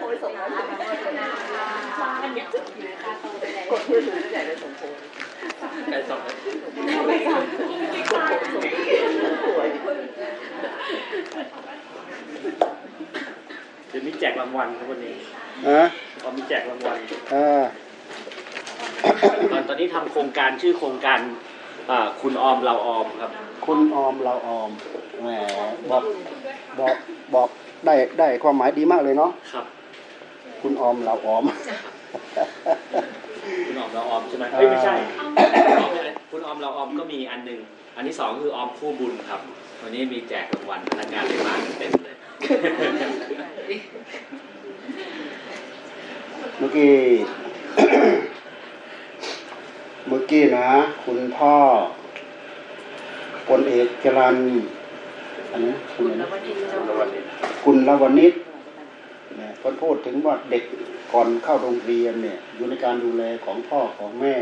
โอ้ยส่งมาส่งกดมือถือใหญ่เลยส่งโพสใครส่งสวยเดี๋ยวมีแจกรางวัลครับวันนี้ฮะเรามีแจกรางวัลเออตอนตอนนี้ทำโครงการชื่อโครงการอ่าคุณออมเราออมครับ คุณออมเราออมแหมบอก บอกบอกได้ได้ความหมายดีมากเลยเนาะครับ คุณออมเราออม คุณออมเราออมใช่ไหมเฮ้ยไม่ใช่ออมอะไรคุณออมเราออมก็มีอันหนึ่งอันที่สองคือออมคู่บุญครับวันนี้มีแจกรางวัลพนักงานเลยมากันเต็มเลยเมื่อกี้เมื่อกี้นะ คุณพ่อพลเอกจรัน อันนี้คุณอะไรนะคุณละวนิชเนี่ยพ่พูดถึงว่าเด็กก่อนเข้าโรงเรียนเนี่ย อยู่ในการดูแลของพ่อของแม่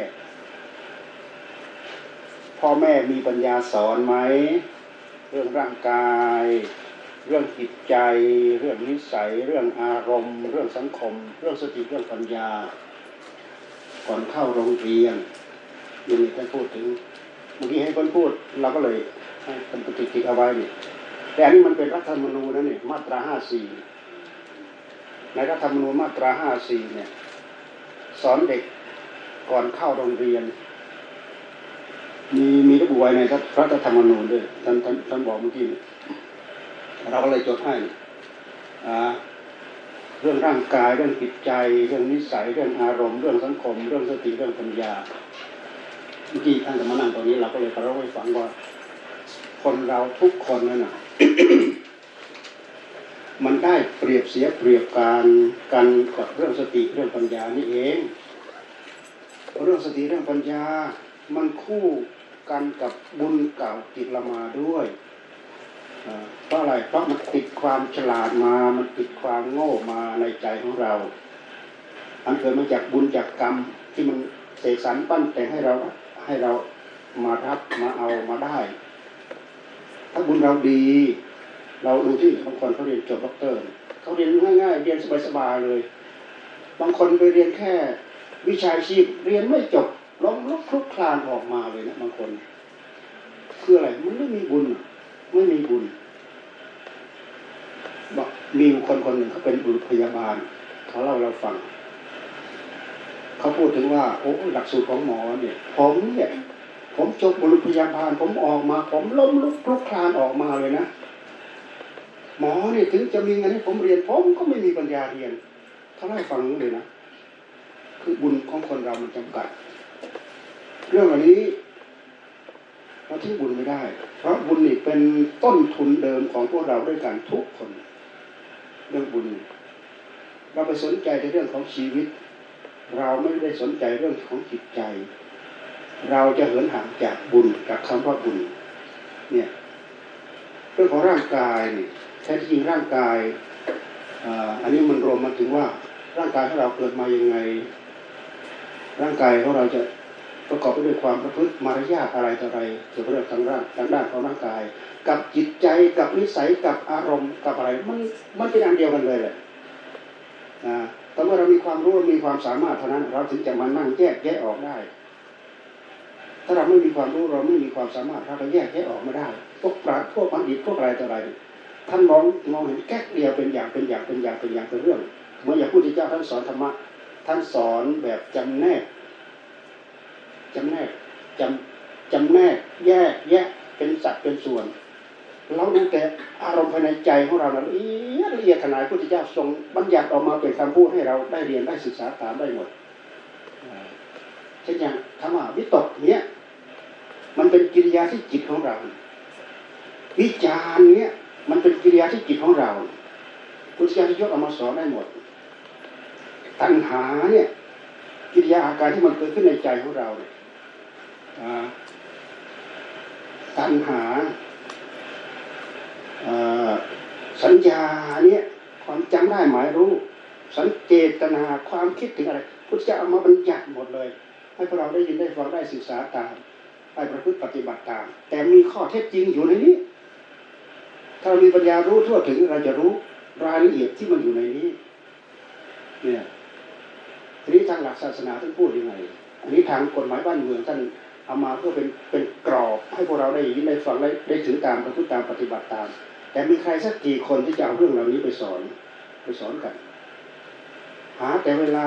พ่อแม่มีปัญญาสอนไหมเรื่องร่างกาย เรื่องจิตใจ เรื่องนิสัย เรื่องอารมณ์ เรื่องสังคม เรื่องสติเรื่องปัญญา ก่อนเข้าโรงเรียนยังมีท่านพูดถึงเมื่อกี้ให้คนพูดเราก็เลยให้เป็นปฏิทินเอาไว้เนี่ย แต่อันนี้มันเป็นรัฐธรรมนูญนะนี่มาตราห้าสี่ในรัฐธรรมนูญมาตราห้าสี่เนี่ยสอนเด็กก่อนเข้าโรงเรียน มีมีระบุไว้ในรัฐธรรมนูญด้วยท่านท่านท่านบอกเมื่อกี้เราก็เลยจดให้อ่าเรื่องร่างกายเรื่องจิตใจ เรื่องนิสัยเรื่องอารมณ์เรื่องสังคม เรื่องสติเรื่องปัญญาเมื่อกี้ท่านก็มานั่งตรงนี้เราก็เลยกระไว้ฟังว่าคนเราทุกคนนั่นน่ะ มันได้เปรียบเสียเปรียบการกันกับเรื่องสติเรื่องปัญญานี่เอง เรื่องสติเรื่องปัญญา มันคู่กันกับบุญเก่าจิตละมาด้วยเพราะอะไรเพราะมันติดความฉลาดมา มันติดความโง่มาในใจของเรา อันเกิดมาจากบุญจากกรรมที่มันเสกสรรปั้นแต่งให้เราให้เรามารับมาเอามาได้ ถ้าบุญเราดี เราดูที่บางคนเขาเรียนจบด็อกเตอร์เขาเรียนง่ายๆเรียนสบายๆเลย บางคนไปเรียนแค่ วิชาชีพเรียนไม่จบล้มลุกคลุกคลานออกมาเลยนะบางคนคืออะไรมันไม่มีบุญไม่มีบุญบอกมีคนคนหนึ่งเขาเป็นบุรุษพยาบาลเขาเล่าเราฟังเขาพูดถึงว่าโอ้หลักสูตรของหมอเนี่ยผมเนี่ย ผมจบบุรุษพยาบาลผมออกมา ผมล้มลุกคลุกคลานออกมาเลยนะ หมอเนี่ยถึงจะมีเงินให้ผมเรียนผมก็ไม่มีปัญญาเรียนเขาเล่าให้ฟังเลยนะคือบุญของคนเรามันจำกัด เรื่องอันนี้เราทิ้งบุญไม่ได้ เพราะบุญนี่เป็นต้นทุนเดิมของพวกเราด้วยกันทุกคน เรื่องบุญ เราไปสนใจในเรื่องของชีวิต เราไม่ได้สนใจเรื่องของจิตใจ เราจะเหินห่างจากบุญกับคำว่าบุญเนี่ยเรื่องของร่างกายนี่แท้จริงร่างกายอันนี้มันรวมมาถึงว่าร่างกายของเราเกิดมายังไง ร่างกายของเราจะประกอบไปด้วยความประพฤติมารยาทอะไรต่ออะไรเกี่ยวกับเรื่องทางร่างทางด้านของร่างกาย กับจิตใจกับนิสัยกับอารมณ์กับอะไรมันมันเป็นอันเดียวกันเลยแหละนะแต่เมื่อเรามีความรู้มีความสามารถเท่านั้น เราถึงจะมานั่งแยกแยะออกได้ ถ้าเราไม่มีความรู้เราไม่มีความสามารถเราก็แยกแยะออกไม่ได้ พวกปราพวกบัณฑิตพวกอะไรต่ออะไรท่านมองมองเห็นแค่เดียวเป็นอย่างเป็นอย่างเป็นอย่างเป็นอย่างเป็นเรื่องเหมื่อนอย่างพุทธเจ้าท่านสอนธรรมะท่านสอนแบบจำแนกจำแนกจำจำแนกแยกแยะเป็นสัดเป็นส่วนเราดูแต่อารมณ์ภายในใจของเราละเอียดละเอียดขนาดพุทธเจ้าทรงบัญญัติออกมาเป็นคำพูดให้เราได้เรียนได้ศึกษาตามได้หมดเช่นอย่างธรรมะวิตกเนี้ย มันเป็นกิริยาที่จิตของเรา วิจารณ์เนี้ยมันเป็นกิริยาที่จิตของเราพุทธเจ้าที่ยกเอามาสอนได้หมด ตัณหาเนี่ย กิริยาอาการที่มันเกิดขึ้นในใจของเราเนี่ยตัณหาสัญญาเนี่ยความจำได้หมายรู้ สังเจตนาความคิดถึงอะไรพุทธเจ้าเอามาบัญญัติหมดเลย ให้พวกเราได้ยินได้ฟังได้ศึกษาตาม ได้ประพฤติปฏิบัติตาม แต่มีข้อเท็จจริงอยู่ในนี้ ถ้าเรามีปัญญารู้ทั่วถึงเราจะรู้รายละเอียดที่มันอยู่ในนี้ เนี่ยทีนี้ทางหลักศาสนาท่านพูดยังไง อันนี้ทางกฎหมายบ้านเมืองท่านเอามาเพื่อเป็นเป็นกรอบให้พวกเราได้ยินได้ฟังได้ได้ถือตามประพฤติตามปฏิบัติตาม แต่มีใครสักกี่คนที่จะเอาเรื่องเหล่านี้ไปสอนไปสอนกัน หาแต่เวลา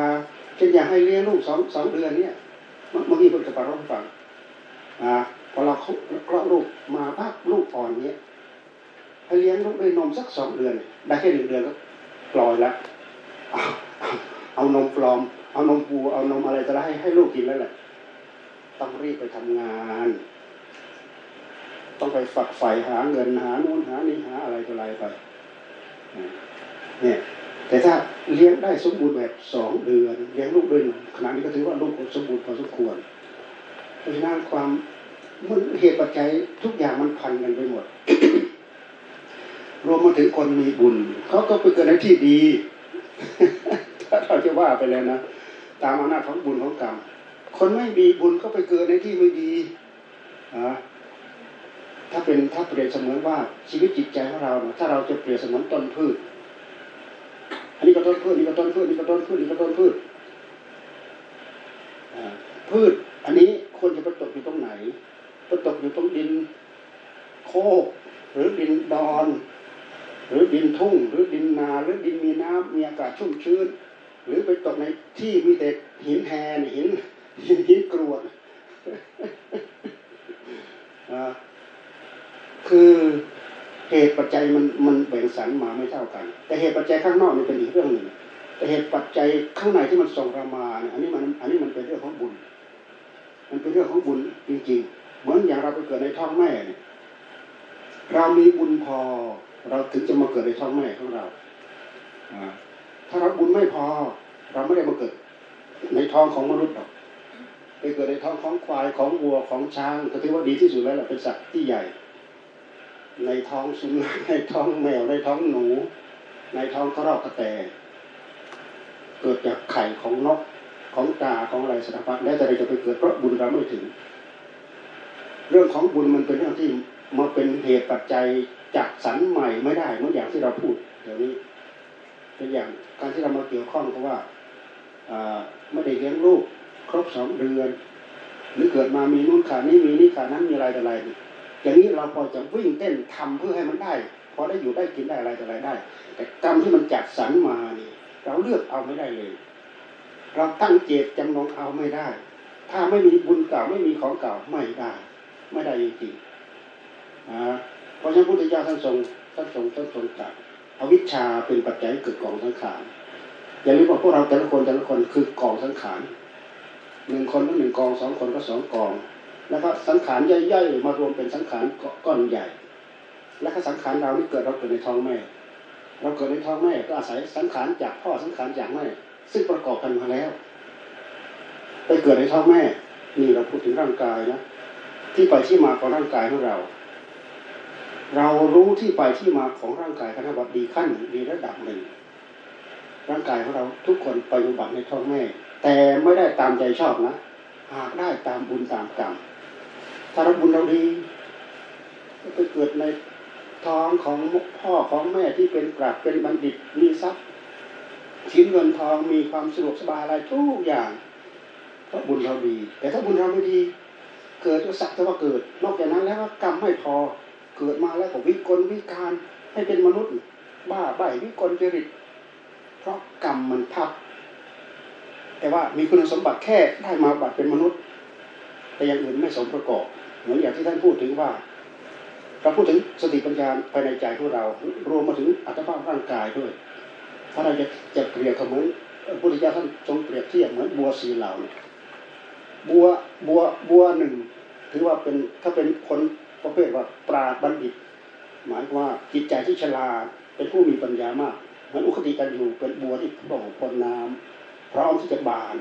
เช่นอยากให้เลี้ยงลูกสองสองเดือนเนี่ยเมื่อกี้เพิ่งจะปรารบฟัง อ่าพอเราเขาคลอดลูกมาปั๊บลูกอ่อนเนี้ยให้เลี้ยงลูกด้วยนมสักสองเดือน ได้แค่หนึ่งเดือนก็ปล่อยละเอานมปลอม เอานมปูเอานมอะไรจะให้ให้ลูกกินแล้วแหละต้องรีบไปทำงาน ต้องไปฝักใฝ่หาเงินหาโน่นหานี่หาอะไรต่ออะไรไปเนี่ยแต่ถ้าเลี้ยงได้สมบูรณ์แบบสองเดือน เลี้ยงลูกด้วยนมขณะนี้ก็ถือว่าลูกสมบูรณ์พอสมควร เพราะฉะนั้นความมันเหตุปัจจัยทุกอย่างมันพันกันไปหมด รวมมาถึงคนมีบุญเขาก็ไปเกิดในที่ดีถ้าเราจะว่าไปแล้วนะตามอำนาจของบุญของกรรมคนไม่มีบุญก็ไปเกิดในที่ไม่ดีอ่าถ้าเป็นถ้าเปรียบเสมือนว่าชีวิตจิตใจของเราถ้าเราจะเปรียบเสมือนต้นพืช อันนี้ก็ต้นพืชนี่ก็ต้นพืชนี่ก็ต้นพืชนี่ก็ต้นพืชพืช อันนี้ ควรจะไปตกอยู่ตรงไหนไปตกอยู่ตรงดินโคกหรือดินดอน หรือดินทุ่ง หรือดินนา หรือดินมีน้ำมีอากาศชุ่มชื้น หรือไปตกในที่มีแต่หินแฮนหินหินหินกรวดอ่าคือเหตุปัจจัยมันมันแบ่งสรรมาไม่เท่ากัน แต่เหตุปัจจัยข้างนอกนี่เป็นอีกเรื่องหนึ่งแต่เหตุปัจจัยข้างในที่มันส่งเรามาเนี่ยอันนี้มันอันนี้มันเป็นเรื่องของบุญ มันเป็นเรื่องของบุญจริงๆ เหมือนอย่างเราไปเกิดในท้องแม่เนี่ยเรามีบุญพอ เราถึงจะมาเกิดในท้องแม่ของเราถ้าเราบุญไม่พอ เราไม่ได้มาเกิด ในท้องของมนุษย์หรอกไปเกิดในท้องของควายของวัวของช้างก็ถือว่าดีที่สุดแล้วแหละเป็นสัตว์ที่ใหญ่ ในท้องสุนัขในท้องแมวในท้องหนู ในท้องกระรอกกระแต เกิดจากไข่ของนก ของกาของอะไรสารพัดแล้วแต่เราจะไปเกิดเพราะบุญเราไม่ถึง เรื่องของบุญมันเป็นเรื่องที่มาเป็นเหตุปัจจัยจากสรรใหม่ไม่ได้เหมือนอย่างที่เราพูดเดี๋ยวนี้เป็นอย่างการที่เรามาเกี่ยวข้องเพราะว่าไม่ได้เลี้ยงลูกครบสองเดือน หรือเกิดมามีนู่นขานี้มีนี่ขานั้นมีอะไรแต่อะไรอย่างนี้เราพอจะวิ่งเต้นทำเพื่อให้มันได้พอได้อยู่ได้กินได้อะไรแต่อะไรได้ แต่กรรมที่มันจัดสรรมานี่เราเลือกเอาไม่ได้เลย เราตั้งเจตจำนงเอาไม่ได้ ถ้าไม่มีบุญเก่าไม่มีของเก่าไม่ได้ ไม่ได้จริงๆอ่าเพราะฉะนั้นพุทธเจ้าท่านทรงท่านทรงท่านทรงตรัสอวิชชาเป็นปัจจัยเกิดกองสังขารอย่าลืมว่าพวกเราแต่ละคนแต่ละคนคือกองสังขารหนึ่งคนก็หนึ่งกองสองคนก็สองกอง แล้วก็สังขารย่อยๆมารวมเป็นสังขารก้อนใหญ่ แล้วก็สังขารเราที่เกิดเราเกิดในท้องแม่ เราเกิดในท้องแม่ก็อาศัยสังขารจากพ่อสังขารจากแม่ ซึ่งประกอบกันมาแล้ว ไปเกิดในท้องแม่นี่เราพูดถึงร่างกายนะที่ไปที่มาของร่างกายของเรา เรารู้ที่ไปที่มาของร่างกายกันว่าดีขั้นดีระดับหนึ่ง ร่างกายของเราทุกคนไปอุบัติในท้องแม่ แต่ไม่ได้ตามใจชอบนะหากได้ตามบุญตามกรรมถ้าเราบุญเราดีก็ไปเกิดในท้องของพ่อของแม่ที่เป็นปราชเป็นบัณฑิตมีทรัพย์ ชิ้นเงินทองมีความสะดวกสบายอะไรทุกอย่าง เพราะบุญเราดี แต่ถ้าบุญเราไม่ดี เกิดก็สักแต่ว่าเกิด นอกจากนั้นแล้วก็กรรมไม่พอเกิดมาแล้วก็วิกลวิการให้เป็นมนุษย์บ้าใบวิกลจริต เพราะกรรมมันทับ แต่ว่ามีคุณสมบัติแค่ได้มาบัติเป็นมนุษย์ แต่อย่างอื่นไม่สมประกอบเหมือนอย่างที่ท่านพูดถึงว่าเราพูดถึงสติปัญญาภายในใจของเรา รวมมาถึงอัตภาพร่างกายด้วย ถ้าเราจะจะเปรียบเหมือนพุทธเจ้าท่านทรงเปรียบเทียบเหมือนบัวสีเหลาเนี่ยบัวบัวบัวหนึ่ง ถือว่าเป็นถ้าเป็นคนประเภทว่าปราบัณฑิต หมายว่าจิตใจที่ฉลาดเป็นผู้มีปัญญามากเหมือนอุคติกันอยู่เป็นบัวที่โปร่งพ้นน้ำพร้อมที่จะบาน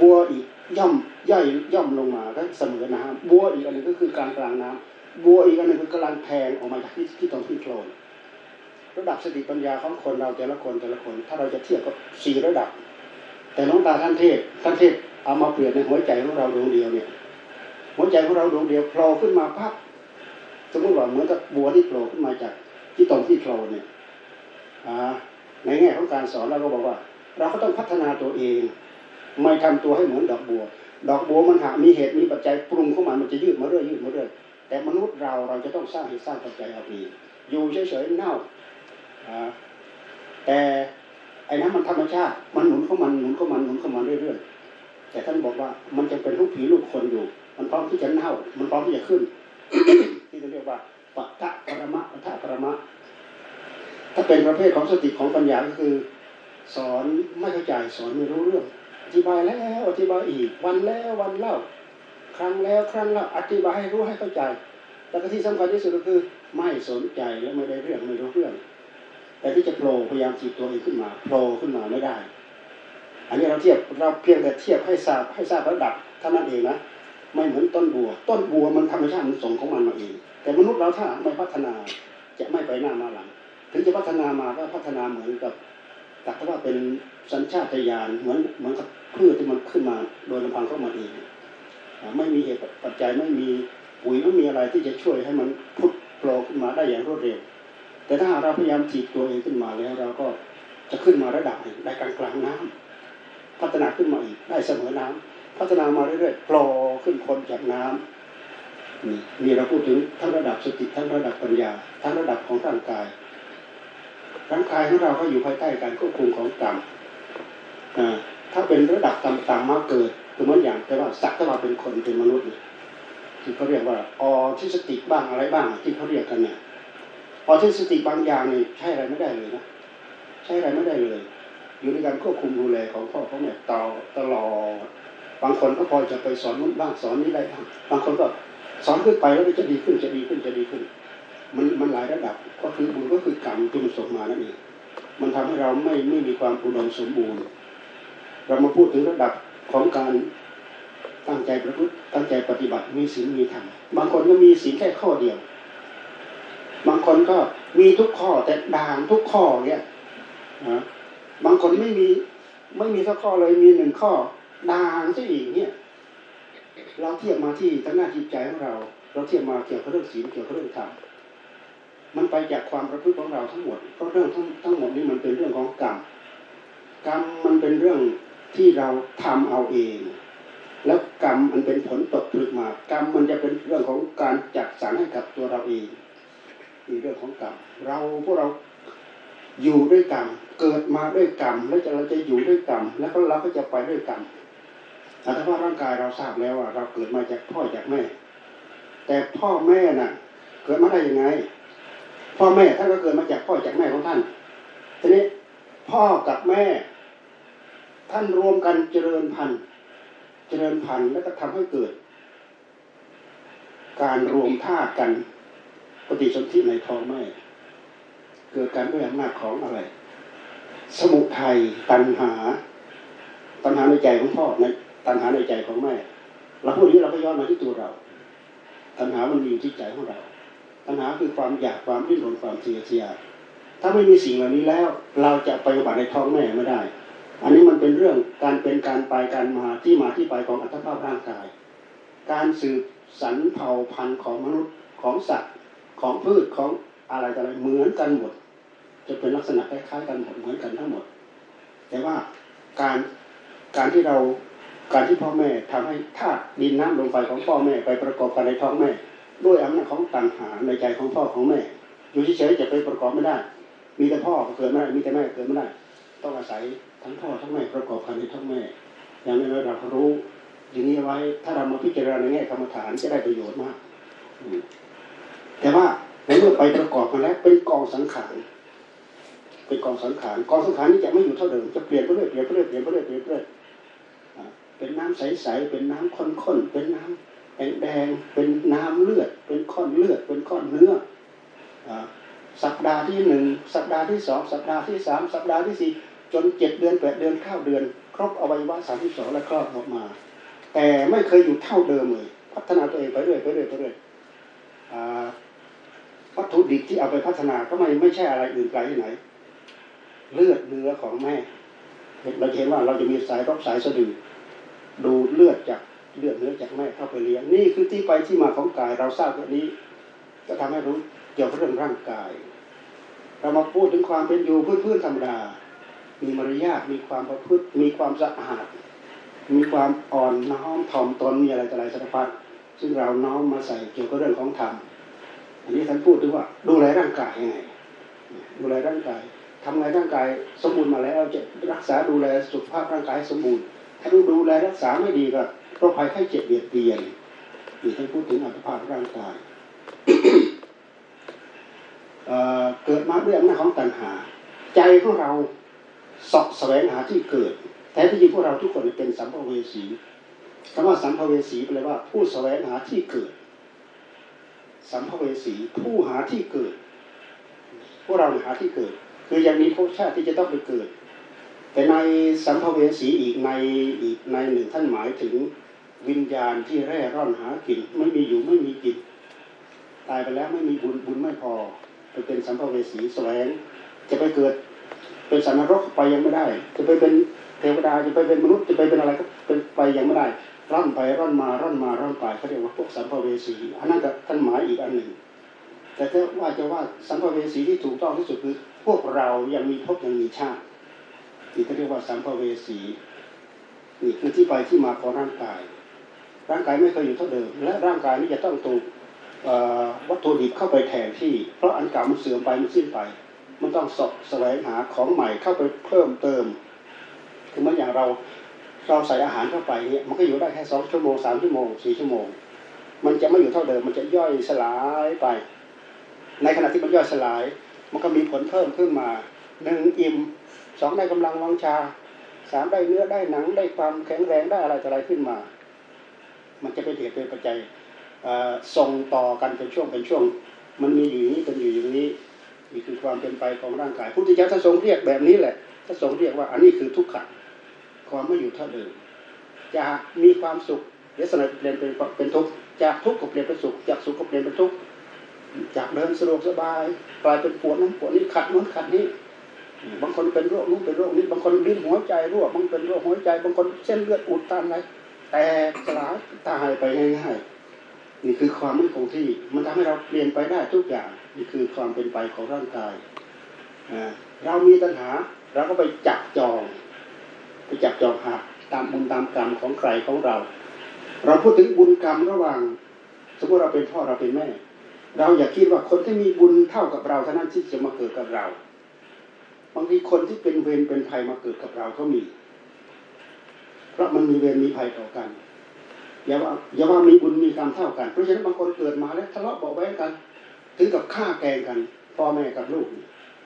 บัวอีกย่อมย่อยย่อมลงมาก็เสมอน้ำบัวอีกอันหนึงก็คือการกลางน้ำบัวอีกอันหนึงคือกำลังแทงออกมาจากที่ที่ตรงที่โคลน ระดับสติปัญญาของคนเราแต่ละคนแต่ละคน ถ้าเราจะเทียบกับสี่ระดับ แต่น้องตาท่านเทศท่านเทศเอามาเปลี่ยนในหัวใจของเราดวงเดียวเนี่ยหัวใจของเราดวงเดียวโผล่ขึ้นมาพับสมมติว่าเหมือนกับบัวที่โผล่ขึ้นมาจากที่ตรงที่โคลนเนี่ยในแง่ของการสอนเราก็บอกว่า เราก็ต้องพัฒนาตัวเอง ไม่ทำตัวให้เหมือนดอกบัว ดอกบัวมันหากมีเหตุมีปัจจัยปรุงเข้ามามันจะยืดมาเรื่อยยืดมาเรื่อยแต่มนุษย์เราเราจะต้องสร้างเหตุสร้างปัจจัยเอาเองอยู่เฉยๆเน่า แต่ไอ้นั้นมันธรรมชาติมันหนุนเข้ามันหนุนเข้ามันหนุนเข้ามันเรื่อยๆแต่ท่านบอกว่ามันจะเป็นลูกผีลูกคนอยู่ มันพร้อมที่จะเน่า มันพร้อมที่จะขึ้น ที่เราเรียกว่าปะทะปรมะปะทะปรมะถ้าเป็นประเภทของสติของปัญญาก็คือ สอนไม่เข้าใจสอนไม่รู้เรื่องอธิบายแล้วอธิบายอีกวันแล้ววันเล่า ครั้งแล้วครั้งเล่าอธิบายให้รู้ให้เข้าใจ แล้วก็ที่สำคัญที่สุดก็คือ ไม่สนใจและไม่ได้เรื่องไม่รู้เรื่อง แต่ที่จะโผล่พยายามจีบตัวเองขึ้นมาโผล่ขึ้นมาไม่ได้ อันนี้เราเทียบเราเพียงแต่เทียบให้ทราบให้ทราบระดับเท่านั้นเองนะไม่เหมือนต้นบัว ต้นบัวมันธรรมชาติมันส่งของมันมาเอง แต่มนุษย์เราถ้าไม่พัฒนาจะไม่ไปหน้ามาหลัง ถึงจะพัฒนามาก็พัฒนาเหมือนกับตักว่าเป็นสัญชาตญาณเหมือนเหมือนกับพืชที่มันขึ้นมาโดยลำพังเข้ามาเองไม่มีเหตุปัจจัยไม่มีปุ๋ยไม่มีอะไรที่จะช่วยให้มันพุทโผล่ขึ้นมาได้อย่างรวดเร็ว แต่ถ้าเราพยายามถีบตัวเองขึ้นมาแล้ว เราก็จะขึ้นมาระดับหนึ่งได้กลางกลางน้ำพัฒนาขึ้นมาอีกได้เสมอน้ำพัฒนามาเรื่อยๆโผล่ขึ้นคนจากน้ำนี่นี่เราพูดถึงทั้งระดับสติทั้งระดับปัญญา ทั้งระดับของร่างกายร่างกายของเราก็อยู่ภายใต้การควบคุมของกรรมถ้าเป็นระดับต่ำๆมาเกิดคือมือนอย่างแต่ว่าสักแต่ว่าเป็นคนเป็นมนุษย์ที่เขาเรียกว่าออทิสติกบ้างอะไรบ้างที่เขาเรียกกันเนี่ย ออทิสติบางอย่างนี่ใช้อะไรไม่ได้เลยนะใช้อะไรไม่ได้เลย อยู่ในการควบคุมดูแลของพ่อของแม่ตลอดตลอดบางคนก็พอจะไปสอนนู้นบ้างสอนนี้ได้บ้างบางคนก็สอนขึ้นไปแล้วมันจะดีขึ้นจะดีขึ้นจะดีขึ้น มันมันหลายระดับก็คือบุญก็คือกรรมที่มันส่งมานั่นเองมันทำให้เราไม่ไม่มีความอุดมสมบูรณ์ เรามาพูดถึงระดับของการตั้งใจประพฤติตั้งใจปฏิบัติมีศีลมีธรรมบางคนก็มีศีลแค่ข้อเดียว บางคนก็มีทุกข้อแต่ด่างทุกข้อเนี่ยนะบางคนไม่มีไม่มีสักข้อเลยมีหนึ่งข้อด่างซะอีกเนี่ยเราเทียบมาที่ทั้งหน้าจิตใจของเรา เราเทียบมาเกี่ยวกับเรื่องศีลเกี่ยวกับเรื่องธรรมมันไปจากความประพฤติของเราทั้งหมดเพราะเรื่องทั้งทั้งหมดนี้มันเป็นเรื่องของกรรมกรรมมันเป็นเรื่องที่เราทำเอาเอง แล้วกรรมมันเป็นผลตกผลึกมากรรมมันจะเป็นเรื่องของการจัดสรรให้กับตัวเราเอง มีเรื่องของกรรมเราพวกเราอยู่ด้วยกรรมเกิดมาด้วยกรรมแล้วจะเราจะอยู่ด้วยกรรมแล้วก็เราก็จะไปด้วยกรรมแต่ถ้าว่าร่างกายเราทราบแล้วว่าเราเกิดมาจากพ่อจากแม่ แต่พ่อแม่น่ะ เกิดมาได้ยังไง พ่อแม่ท่านก็เกิดมาจากพ่อจากแม่ของท่านทีนี้พ่อกับแม่ ท่านรวมกันเจริญพันธุ์ เจริญพันธุ์แล้วก็ทำให้เกิด การรวมธาตุกัน ฏิสนธิในท้องแม่เกิดการด้วยอำนาจของอะไร สมุทัยตัณหา ตัณหาในใจของพ่อในตัณหาในใจของแม่เราพูดนี้เราก็ย้อนมาที่ตัวเรา ตัณหามันมีอยู่ที่ใจของเรา ตัณหาคือความอยากความดิ้นรนความเสียเสียถ้าไม่มีสิ่งเหล่านี้แล้ว เราจะไปอุบัติในท้องแม่ไม่ได้ อันนี้มันเป็นเรื่องการเป็นการไปการมาที่มาที่ไปของอัตภาพร่างกาย การสืบสรรเผ่าพันธุ์ของมนุษย์ของสัตว์ ของพืชของอะไรต่ออะไรเหมือนกันหมด จะเป็นลักษณะคล้ายๆกันหมดเหมือนกันทั้งหมด แต่ว่าการการที่เราการที่พ่อแม่ทำให้ธาตุดินน้ำลมไฟของพ่อแม่ไปประกอบกันในท้องแม่ ด้วยอำนาจของตัณหาในใจของพ่อของแม่ อยู่เฉยๆจะไปประกอบไม่ได้ มีแต่พ่อเกิดไม่ได้มีแต่แม่เกิดไม่ได้ ต้องอาศัยทั้งพ่อทั้งแม่ประกอบกันในท้องแม่ อย่างน้อยๆเรารู้อย่างนี้ไว้ถ้าเรามาพิจารณาในแง่กรรมฐานจะได้ประโยชน์มากอื แต่ว่าในเมื่อไปประกอบกันแล้วเป็นกองสังขารเป็นกองสังขารกองสังขารนี้จะไม่อยู่เท่าเดิมจะเปลี่ยนไปเรื่อยเปลี่ยนไปเรื่อยเปลี่ยนไปเรื่อยเปลี่ยนไปเรื่อยเป็นน้ำใสๆเป็นน้ำข้นๆเป็นน้ำแดงๆเป็นน้ำเลือด เป็นก้อนเลือด เป็นก้อนเนื้อสัปดาห์ที่หนึ่งสัปดาห์ที่สองสัปดาห์ที่สามสัปดาห์ที่สี่จนเจ็ดเดือนแปดเดือนเก้าเดือน ครบอวัยวะสามที่สองและคลอดออกมา แต่ไม่เคยอยู่เท่าเดิมเลย พัฒนาตัวเองไปเรื่อยไปเรื่อยไปเรื่อย วัตถุดิบที่เอาไปพัฒนาก็ไม่ไม่ใช่อะไรอื่นไกลที่ไหน เลือดเนื้อของแม่เราเห็นว่าเราจะมีสายรกสายสะดือดูเลือดจากเลือดเนื้อจากแม่เข้าไปเลี้ยงนี่คือที่ไปที่มาของกายเราทราบแบบนี้จะทำให้รู้เกี่ยวกับเรื่องร่างกาย เรามาพูดถึงความเป็นอยู่พื้นๆธรรมดา มีมารยาทมีความประพฤติมีความสะอาด มีความอ่อนน้อมถ่อมตนมีอะไรต่ออะไรสารพัดซึ่งเราน้อมมาใส่เกี่ยวกับเรื่องของธรรม อันนี้ท่านพูดถึงว่า ดูแลร่างกายยังไงดูแลร่างกายทำไงร่างกายสมบูรณ์มาแล้วจะรักษาดูแลสุขภาพร่างกายสมบูรณ์ ถ้าดูดูแลรักษาไม่ดีก็โรคภัยไข้เจ็บเบียดเบียนนี่ท่านพูดถึงอัตภาพร่างกายเเกิดมาด้วยอำนาจของตัณหา ใจของเราสาะแสวงหาที่เกิดแท้ที่จริงพวกเราทุกคนเป็นสัมภเวสีคำว่าสัมภเวสีแปลว่าผู้แสวงหาที่เกิด สัมภเวสีผู้หาที่เกิด พวกเราหาที่เกิด คือยังมีภพชาติที่จะต้องไปเกิด แต่ในสัมภเวสีอีกในอีกในหนึ่งท่านหมายถึงวิญญาณที่แร่ร่อนหากินไม่มีอยู่ไม่มีกินตายไปแล้วไม่มีบุญบุญไม่พอไปเป็นสัมภเวสีแสวง จะไปเกิด เป็นสันนรกไปยังไม่ได้ จะไปเป็นเทวดาจะไปเป็นมนุษย์จะไปเป็นอะไรก็เป็นไปยังไม่ได้ ร่อนไปร่อนมาร่อนมาร่อนไปเขาเรียกว่าพวกสัมภเวสีอันนั้นก็ท่านหมายอีกอันหนึ่ง แต่ถ้าว่าจะว่าสัมภเวสีที่ถูกต้องที่สุดคือพวกเรายังมีภพยังมีชาตินี่เขาเรียกว่าสัมภเวสีนี่คือที่ไปที่มาของร่างกาย ร่างกายไม่เคยอยู่เท่าเดิม และร่างกายนี้จะต้องถูกวัตถุดิบเข้าไปแทนที่ เพราะอันเก่ามันเสื่อมไปมันสิ้นไป มันต้องสอบแสวงหาของใหม่เข้าไปเพิ่มเติมคือเมือนอย่างเรา เราใส่อาหารเข้าไปเนี่ยมันก็อยู่ได้แค่สองชั่วโมงสามชั่วโมงสี่ชั่วโมง มันจะไม่อยู่เท่าเดิมมันจะย่อยสลายไป ในขณะที่มันย่อยสลาย มันก็มีผลเพิ่มขึ้นมาหนึ่งอิ่มสองได้กำลังวังชาสามได้เนื้อได้หนังได้ความแข็งแรงได้อะไรต่ออะไรขึ้นมา มันจะเป็นเหตุเป็นปัจจัยส่งต่อกันเป็นช่วงเป็นช่วง มันมีอยู่อย่างนี้เป็นอยู่อย่างนี้นี่คือความเป็นไปของร่างกายพุทธเจ้าท่านทรงเรียกแบบนี้แหละท่านทรงเรียกว่าอันนี้คือทุกขัง ความไม่อยู่เท่าเดิมจากมีความสุขเดี๋ยวสนเปลี่ยนเป็นเป็นทุกข์จากทุกข์ก็เปลี่ยนเป็นสุขจากสุขก็เปลี่ยนเป็นทุกข์จากเดินสะดวกสบายกลายเป็นปวดนั้นปวดนี้ขัดนู้นขัดนี้บางคนเป็นโรคนู้นเป็นโรคนี้ บางคนลิ้นหัวใจรั่วบางคนเป็นโรคหัวใจ บางคนเส้นเลือดอุดตันอะไรแต่สลายตายไปง่ายๆนี่คือความไม่คงที่ มันทำให้เราเปลี่ยนไปได้ทุกอย่างนี่คือความเป็นไปของร่างกายเรามีตัณหาเราก็ไปจับจอง ไปจับจองหาตามบุญตามกรรมของใครของเรา เราพูดถึงบุญกรรมระหว่าง สมมติเราเป็นพ่อเราเป็นแม่ เราอย่าคิดว่าคนที่มีบุญเท่ากับเราเท่านั้นที่จะมาเกิดกับเราบางทีคนที่เป็นเวรเป็นภัยมาเกิดกับเราก็มี เพราะมันมีเวรมีภัยต่อกันอย่าว่าอย่าว่ามีบุญมีกรรมเท่ากัน เพราะฉะนั้นบางคนเกิดมาแล้วทะเลาะเบาะแว้งกัน ถึงกับฆ่าแกงกันพ่อแม่กับลูก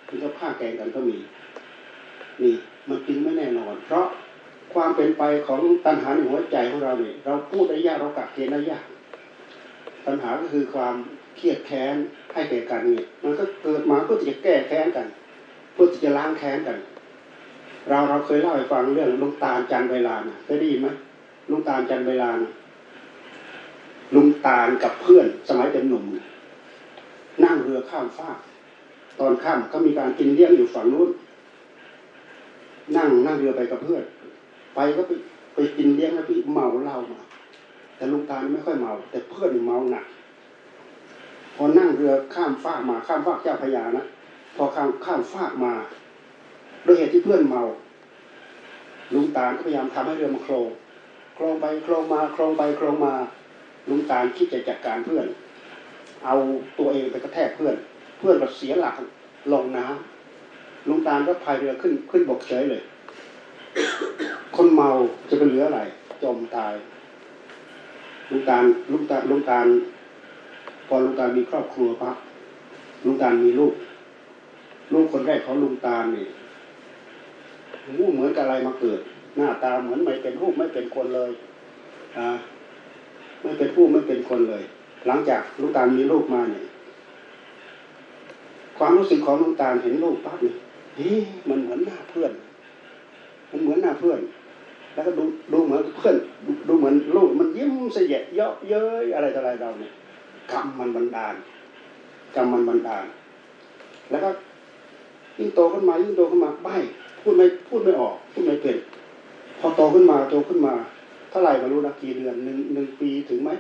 ถึงกับฆ่าแกงกันก็มี นี่มันจริงไม่แน่นอน เพราะความเป็นไปของตัณหาในหัวใจของเราเนี่ยเราพูดได้ยากเรากักเกณฑ์ได้ยากปัญหาก็คือความเครียดแค้นให้แก่กันเนี่ยมันก็เกิดมาเพื่อจะแก้แค้นกันเพื่อจะล้างแค้นกัน เราเราเคยเล่าให้ฟังเรื่องลุงตาลจันเวลานะเคยได้ยินไหมลุงตาลจันเวลานะลุงตาลกับเพื่อนสมัยเป็นหนุ่มนั่งเรือข้ามฟากตอนข้ามก็มีการกินเลี้ยงอยู่ฝั่งนู้น นั่งนั่งเรือไปกับเพื่อน ไปก็ไปไปกินเลี้ยงแล้วพี่เมาเหล้ามา แต่ลุงตาไม่ค่อยเมา แต่เพื่อนเมาหนักพอนั่งเรือข้ามฟากมาข้ามฟากเจ้าพระยานะพอข้ามข้ามฟากมาด้วยเหตุที่เพื่อนเมา ลุงตาก็พยายามทำให้เรือมันโคลงโคลงไปโคลงมาโคลงไปโคลงมา ลุงตาคิดจะจัดการเพื่อน เอาตัวเองไปกระแทกเพื่อน เพื่อนก็เสียหลักลงน้ำ ลุงตาลก็พายเรือขึ้นขึ้นบกเฉยเลย คนเมาจะเป็นเหลืออะไร จมตาย ลุงตาลลุงตาลลุงตาลพอลุงตาลมีครอบครัวปั๊บลุงตาลมีลูก ลูกคนแรกของลุงตาลนี่หูเหมือนกับอะไรมาเกิด หน้าตาเหมือนไม่เป็นรูปไม่เป็นคนเลยอ่าไม่เป็นผู้ไม่เป็นคนเลย หลังจากลุงตาลมีลูกมาเนี่ยความรู้สึกของลุงตาลเห็นลูกปั๊บเนี่ย เฮ้มันเหมือนหน้าเพื่อน มันเหมือนหน้าเพื่อน แล้วก็ดูดูเหมือนเพื่อน ดูดูเหมือนลูกมันยิ้มเสยเยาะเย้ยอะไรต่ออะไรเราเนี่ยกรรมมันบันดาลกรรมมันบันดาล แล้วก็ยิ่งโตขึ้นมายิ่งโตขึ้นมาใบพูดไม่พูดไม่ออก พูดไม่เป็นพอโตขึ้นมาโตขึ้นมาเท่าไหร่ไม่รู้นะกี่เดือนหนึ่งหนึ่งปีถึงไหม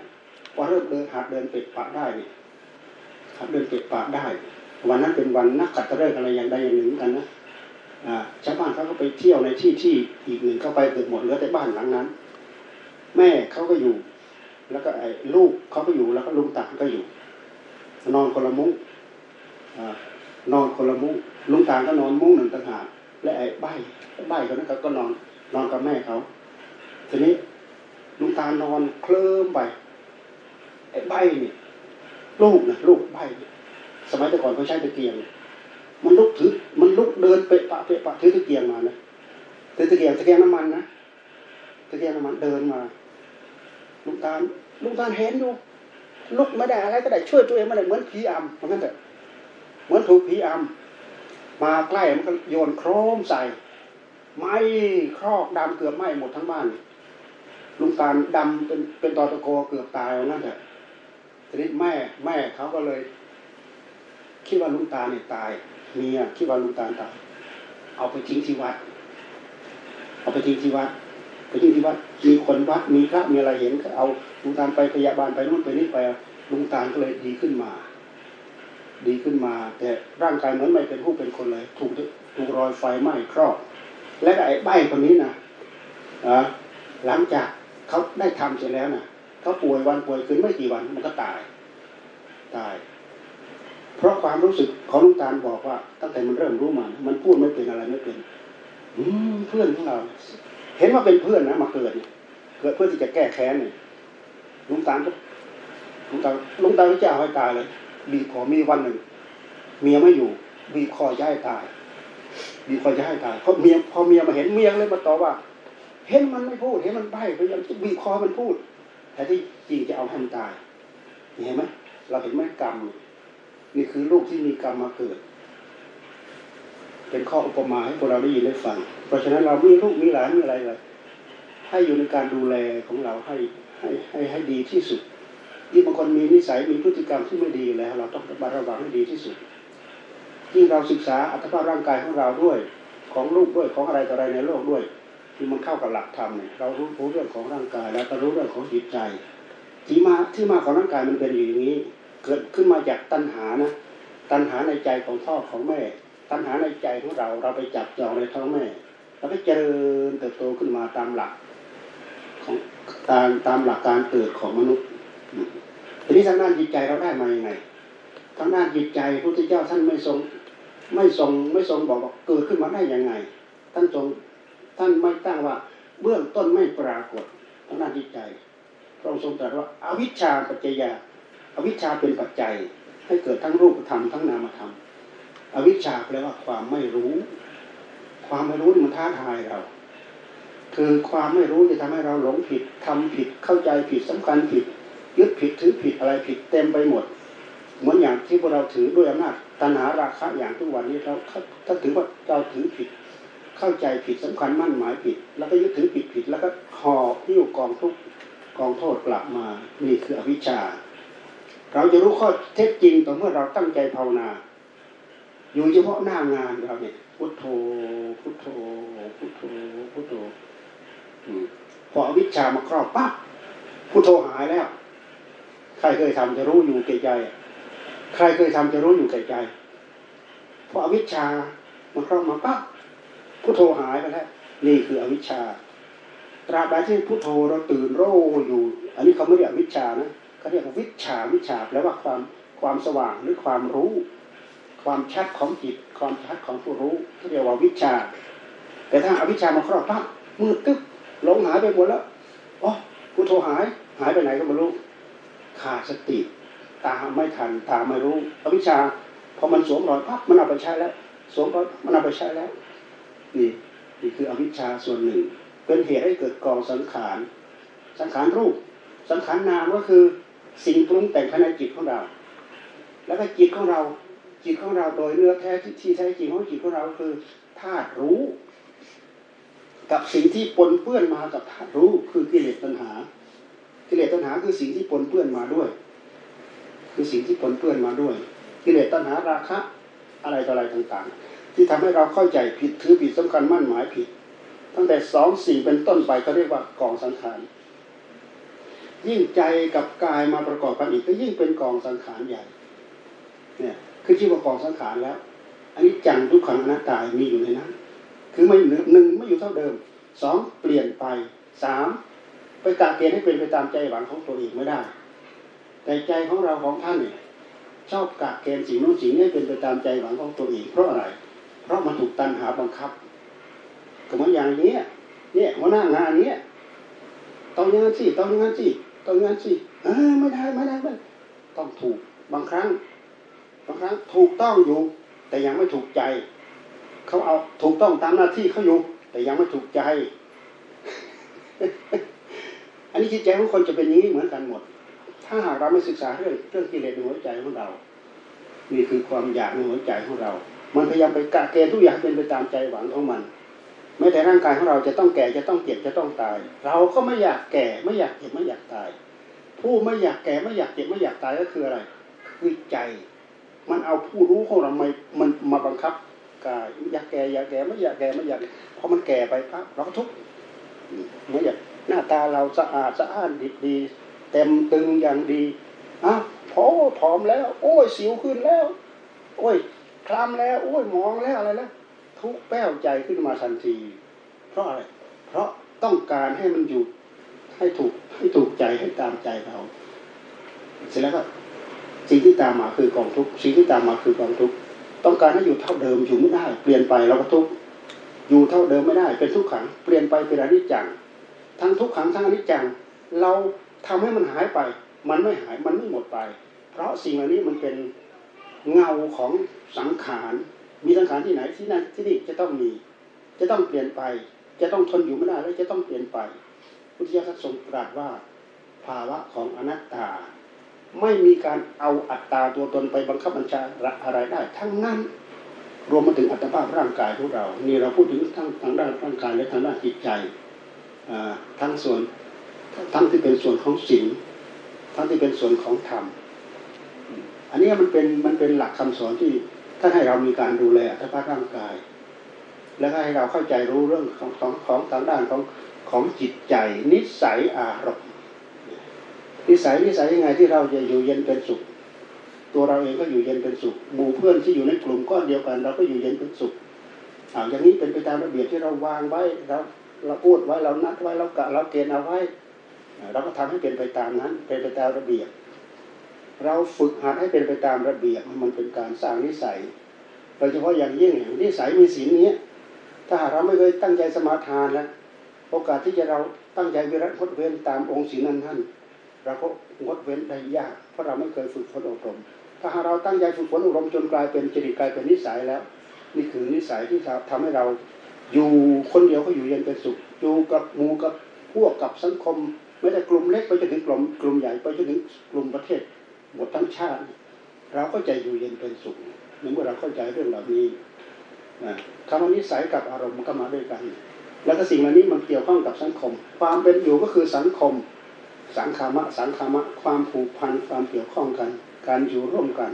พอเริ่มเดินหัดเดินเป็ดปะได้เนี่ยครับเดินเก็บปากได้ วันนั้นเป็นวันนักขัตฤกษ์อะไรอย่างใดอย่างหนึ่งเหมือนกันนะชาวบ้านเขาก็ไปเที่ยวในที่ที่อีกหนึ่งเข้าไปเกือบหมดเหลือแต่บ้านหลังนั้น แม่เขาก็อยู่ แล้วก็ไอ้ลูกเขาก็อยู่แล้วก็ลุงตาก็อยู่ นอนคนละมุ้งนอนคนละมุ้งลุงตาก็นอนมุ้งหนึ่งต่างหากและไอ้ใบ้ใบคนนั้นก็ก็นอนนอนกับแม่เขาทีนี้ลุงตานอนเคลิ้มไปไอ้ใบเนี่ยลูกนะลูกใบนี่ส มัยแต่ก่อนเขาใช้ตะเกียง มันลุกถือ มันลุกเดินเปะปะเปะปะถือตะเกียงมานะถือตะเกียงตะเกียงน้ำมันนะตะเกียงน้ำมันเดินมาลุงตาลลุงตาลเห็นอยู่ลุกไม่ได้อะไรก็ได้ช่วยตัวเองไม่ได้เหมือนผีอำเพราะงั้นเถอะเหมือนถูกผีอำมาใกล้มันก็โยนโครมใส่ไหม้ครอกดำเกือบไหม้หมดทั้งบ้านลุงตาลดำเป็นเป็นตอตะโกเกือบตายว่างั้นเถอะทีนี้แม่แม่เขาก็เลย คิดว่าลุงตาเนี่ยตายเมียคิดว่าลุงตาตาย เอาไปทิ้งที่วัด เอาไปทิ้งที่วัดไปทิ้งที่วัดมีคนวัดมีพระมีอะไรเห็นก็เอาลุงตาไปพยาบาลไปนู่นไปนี่ไปลุงตาก็เลยดีขึ้นมา ดีขึ้นมา แต่ร่างกายเหมือนไม่เป็นผู้เป็นคนเลย ถูกถูกรอยไฟไหม้ครอบ และไอ้ใบคนนี้นะะหลังจากเขาได้ทำเสร็จแล้วนะเขาป่วยวันป่วยคืนไม่กี่วันมันก็ตาย ตาย เพราะความรู้สึกของลุงตาลบอกว่า ตั้งแต่มันเริ่มรู้มันมันพูดไม่เป็นอะไรไม่เป็นอืมเพื่อนของเรา เห็นว่าเป็นเพื่อนนะมาเกิดเกิดเพื่อที่จะแก้แค้นเนี่ยลุงตาลก็ลุงตาลลุงตาลจะเอาให้ตายเลยบีบคอมีวันหนึ่ง เมียไม่อยู่บีบคอจะให้ตายบีบคอจะให้ตายเพราะเมียพอเมียมาเห็นเมียเลยมาตอบว่า เห็นมันไม่พูดเห็นมันใบ้พยายามจะบีบคอมันพูดแต่ที่จริงจะเอาให้มันตายเห็นไหมเราเห็นไหมกรรม นี่คือลูกที่มีกรรมมาเกิด เป็นข้ออุปมาให้พวกเราได้ยินได้ฟัง เพราะฉะนั้นเรามีลูกมีหลานมีอะไรเลยให้อยู่ในการดูแลของเราให้ให้ให้ให้ดีที่สุดที่บางคนมีนิสัยมีพฤติกรรมที่ไม่ดีอยู่แล้ว เราต้องระมัดระวังให้ดีที่สุดที่เราศึกษาอัตภาพร่างกายของเราด้วย ของลูกด้วยของอะไรต่ออะไรในโลกด้วยที่มันเข้ากับหลักธรรมเนี่ยเรารู้รู้เรื่องของร่างกาย แล้วก็รู้เรื่องของจิตใจที่มาที่มาของร่างกายมันเป็นอย่างนี้ เกิดขึ้นมาจากตัณหานะ ตัณหาในใจของพ่อของแม่ ตัณหาในใจของเราเราไปจับจองในท้องแม่แล้วก็เจริญเติบโตขึ้นมาตามหลักของตามตามหลักการเกิดของมนุษย์ทีนี้ทางด้านจิตใจเราได้มาอย่างไงทางด้านจิตใจพระพุทธเจ้าท่านไม่ทรงไม่ทรงไม่ทรงบอกว่าเกิดขึ้นมาได้ยังไง ท่านทรงท่านไม่ตั้งว่าเบื้องต้นไม่ปรากฏทางด้านจิตใจพระองค์ทรงตรัสว่าอาวิชชาปัจจยา อวิชชาเป็นปัจจัยให้เกิดทั้งรูปธรรมทั้งนามธรรม อวิชชาแปลว่าความไม่รู้ ความไม่รู้มันท้าทายเรา คือความไม่รู้จะทำให้เราหลงผิดทำผิดเข้าใจผิดสำคัญผิด ยึดผิดถือผิดอะไรผิดเต็มไปหมด เหมือนอย่างที่พวกเราถือด้วยอำนาจตัณหาราคะอย่างทุกวันนี้เราถ้าถือว่าเราถือผิด เข้าใจผิดสำคัญมั่นหมายผิด แล้วก็ยึดถือผิดผิด แล้วก็หอบหิ้วกองทุกกองโทษกลับมานี่คืออวิชชา เราจะรู้ข้อเท็จจริงต่อเมื่อเราตั้งใจภาวนา อยู่เฉพาะหน้างานเราเนี่ยพุทโธพุทโธพุทโธพุทโธพออวิชชามาครอบปั๊บพุทโธหายแล้ว ใครเคยทำจะรู้อยู่แก่ใจ ใครเคยทำจะรู้อยู่แก่ใจพออวิชชามาครอบมาปั๊บพุทโธหายไปแล้วนี่คืออวิชชา ตราบใดที่พุทโธเราตื่นโร่อยู่ อันนี้เขาไม่เรียกวิชานะ เขาเรียกวิชาวิชาแปลว่าความความสว่างหรือความรู้ ความชัดของจิต ความชัดของผู้รู้ที่เรียกว่าวิชา แต่ถ้าอาวิชามาครอบปั๊บมืดตึ๊บหลงหายไปหมดแล้วอ๋อพุทโธหายหายไปไหนก็ไม่รู้ขาดสติตาไม่ทันตาไม่รู้อวิชชาพอมันสวมรอยปั๊บมันเอาไปใช้แล้วสวมรอยมันเอาไปใช้แล้วนี่นี่คืออวิชชาส่วนหนึ่ง เป็นเหตุให้เกิดกองสังขาร สังขารรูป สังขารนามก็คือ สิ่งปรุงแต่งภายในจิตของเรา แล้วก็จิตของเรา จิตของเราโดยเนื้อแท้ที่แท้จริงของจิตของเราคือธาตุรู้ กับสิ่งที่ปนเปื้อนมากับธาตุรู้คือกิเลสตัณหา กิเลสตัณหาคือสิ่งที่ปนเปื้อนมาด้วย คือสิ่งที่ปนเปื้อนมาด้วย กิเลสตัณหาราคะ อะไรต่ออะไรต่างๆ ที่ทำให้เราเข้าใจผิดถือผิดสำคัญมั่นหมายผิด ตั้งแต่สองสิ่งเป็นต้นไปก็เรียกว่ากองสังขาร ยิ่งใจกับกายมาประกอบกันอีกก็ยิ่งเป็นกองสังขารใหญ่ เนี่ยคือชื่อว่ากองสังขารแล้ว อันนี้จังทุกขังอนัตตามีอยู่ในนั้น คือไม่หนึ่งไม่อยู่เท่าเดิมสองเปลี่ยนไปสามไปกะเกณฑ์ให้เป็นไปตามใจหวังของตัวเองไม่ได้ แต่ใจของเราของท่านเนี่ยชอบกะเกณฑ์สิ่งนู้นสิ่งนี้เป็นไปตามใจหวังของตัวเอง เพราะอะไร เพราะมันถูกตันหาบังคับก็เหมือนอย่างนี้เนี่ยหัวหน้างานเนี้ยต้องอย่างนั้นสิต้องอย่างนั้นสิ ต้องอย่างนั้นสิไม่ได้ไม่ได้ไม่ต้องถูกบางครั้ง บางครั้งถูกต้องอยู่ แต่ยังไม่ถูกใจ เขาเอาถูกต้องตามหน้าที่เขาอยู่ แต่ยังไม่ถูกใจ อันนี้จิตใจของคนจะเป็นอย่างนี้เหมือนกันหมด ถ้าหากเราไม่ศึกษาเรื่องเรื่องกิเลสในหัวใจของเรา นี่คือความอยากในหัวใจของเรา มันพยายามไปกะเกณฑ์ทุกอย่างเป็นไปตามใจหวังของมัน แม้แต่ร่างกายของเราจะต้องแก่จะต้องเจ็บจะต้องตาย เราก็ไม่อยากแก่ไม่อยากเจ็บไม่อยากตาย ผู้ไม่อยากแก่ไม่อยากเจ็บไม่อยากตายก็คืออะไรคือใจมันเอาผู้รู้ของเรามามันมาบังคับกายอยากแก่อยากแก่ไม่อยากแก่ไม่อยากเพอมันแก่ไปปั๊บเราก็ทุกข์ไม่อยากหน้าตาเราสะอาดสะอ้านดีดีเต็มตึงอย่างดีอ้าวพอผอมแล้ว โอ้ยสิวขึ้นแล้ว โอ้ยคล้ำแล้ว โอ้ยมองแล้วอะไรแล้ว ทุกแป้วใจขึ้นมาทันที เพราะอะไร เพราะต้องการให้มันอยู่ให้ถูกให้ถูกใจให้ตามใจเราเสร็จแล้วก็สิ่งที่ตามมาคือกองทุกสิ่งที่ตามมาคือกองทุกต้องการให้อยู่เท่าเดิมอยู่ไม่ได้ เปลี่ยนไปเราก็ทุกอยู่เท่าเดิมไม่ได้ เป็นทุกขัง เปลี่ยนไปเป็นอนิจจังทั้งทุกขังทั้งอนิจจังเราทำให้มันหายไป มันไม่หายมันไม่หมดไป เพราะสิ่งเหล่านี้มันเป็นเงาของสังขาร มีสังขารที่ไหนที่นั่นที่นี่จะต้องมี จะต้องเปลี่ยนไป จะต้องทนอยู่ไม่ได้แล้วจะต้องเปลี่ยนไป พุทธิยถาทรงตรัสว่า ภาวะของอนัตตา ไม่มีการเอาอัตตาตัวตนไปบังคับบัญชาอะไรได้ ทั้งนั้นรวมมาถึงอัตภาพร่างกายของเรา นี่เราพูดถึงทั้งทางด้านร่างกายและทางด้านจิตใจทั้งส่วนทั้งที่เป็นส่วนของศีลทั้งที่เป็นส่วนของธรรม อันนี้มันเป็นมันเป็นหลักคำสอนที่ ท่าให้เรามีการดูแลอัตภาพร่างกาย แล้วก็ให้เราเข้าใจรู้เรื่องของของของทางด้านของของจิตใจ นิสัยอารมณ์นิสัยนิสัยยังไงที่เราจะอยู่เย็นเป็นสุข ตัวเราเองก็อยู่เย็นเป็นสุขหมู่เพื่อนที่อยู่ในกลุ่มก้อนเดียวกัน เราก็อยู่เย็นเป็นสุขอ่าอย่างนี้เป็นไปตามระเบียบที่เราวางไว้เราเราพูดไว้เรานัดไว้เรากะเราเกณฑ์เอาไว้เราก็ทำให้เป็นไปตามนั้น เป็นไปตามระเบียบ เราฝึกหัดให้เป็นไปตามระเบียบมันเป็นการสร้างนิสัยโดยเฉพาะอย่างยิ่งอย่างนิสัยมีศีลนี้ ถ้าหากเราไม่เคยตั้งใจสมาทานแล้วโอกาสที่จะเราตั้งใจวิรัตงดเว้นตามองค์ศีลนั้นท่านเราก็งดเว้นได้ยาก เพราะเราไม่เคยฝึกฝนอบรม ถ้าหากเราตั้งใจฝึกฝนอบรมจนกลายเป็นจริตกลายเป็นนิสัยแล้ว นี่คือนิสัยที่ทำให้เราอยู่คนเดียวก็อยู่เย็นเป็นสุข อยู่กับหมู่กับพวกกับสังคมไม่ได้กลุ่มเล็กไปจนถึงกลุ่มกลุ่มใหญ่ไปจนถึงกลุ่มประเทศ หมดทั้งชาติ เราก็จะอยู่เย็นเป็นสุขเมื่อเราเข้าใจเรื่องเหล่านี้นะคำว่านิสัยกับอารมณ์ก็มาด้วยกัน แล้วก็สิ่งเหล่านี้มันเกี่ยวข้องกับสังคม ความเป็นอยู่ก็คือสังคม สังคามะ สังคามะ ความผูกพัน ความเกี่ยวข้องกัน การอยู่ร่วมกัน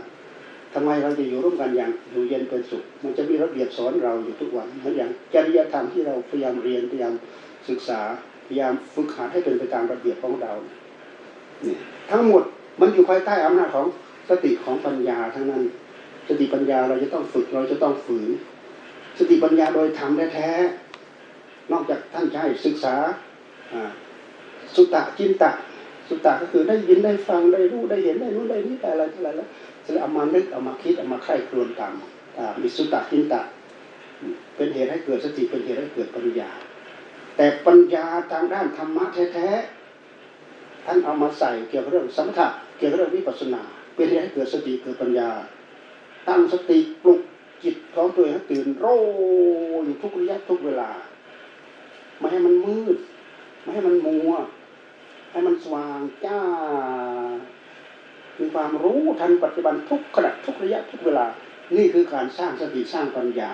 ทำไมเราจะอยู่ร่วมกันอย่างอยู่เย็นเป็นสุข มันจะมีระเบียบสอนเราอยู่ทุกวันเหมือนอย่างจริยธรรมที่เราพยายามเรียนพยายามศึกษา พยายามฝึกหัดให้เป็นไปตามระเบียบของเราเนี่ยทั้งหมด มันอยู่ภายใต้อำนาจของสติของปัญญาทั้งนั้น สติปัญญาเราจะต้องฝึกเราจะต้องฝืน สติปัญญาโดยธรรมแท้ๆนอกจากท่านจะให้ศึกษาสุตตะจินตะ สุตตะก็คือได้ยินได้ฟังได้รู้ได้เห็นได้รู้ได้นี่ได้อะไรอะไรแล้วเสร็จเอามานึกเอามาคิดเอามาไข้ครวนตามมีสุตตะจินตะ เป็นเหตุให้เกิดสติเป็นเหตุให้เกิดปัญญา แต่ปัญญาทางด้านธรรมะแท้ๆ ท่านเอามาใส่เกี่ยวกับเรื่องสมถะเกี่ยวกับเรื่องวิปัสสนาเป็นเหตุให้เกิดสติเกิดปัญญา ตั้งสติปลุกจิตของตัวเองให้ตื่นโรอยู่ทุกระยะทุกเวลา ไม่ให้มันมืด ไม่ให้มันมัว ให้มันสว่างจ้ามีความรู้ทันปัจจุบันทุกขณะทุกระยะทุกเวลา นี่คือการสร้างสติสร้างปัญญา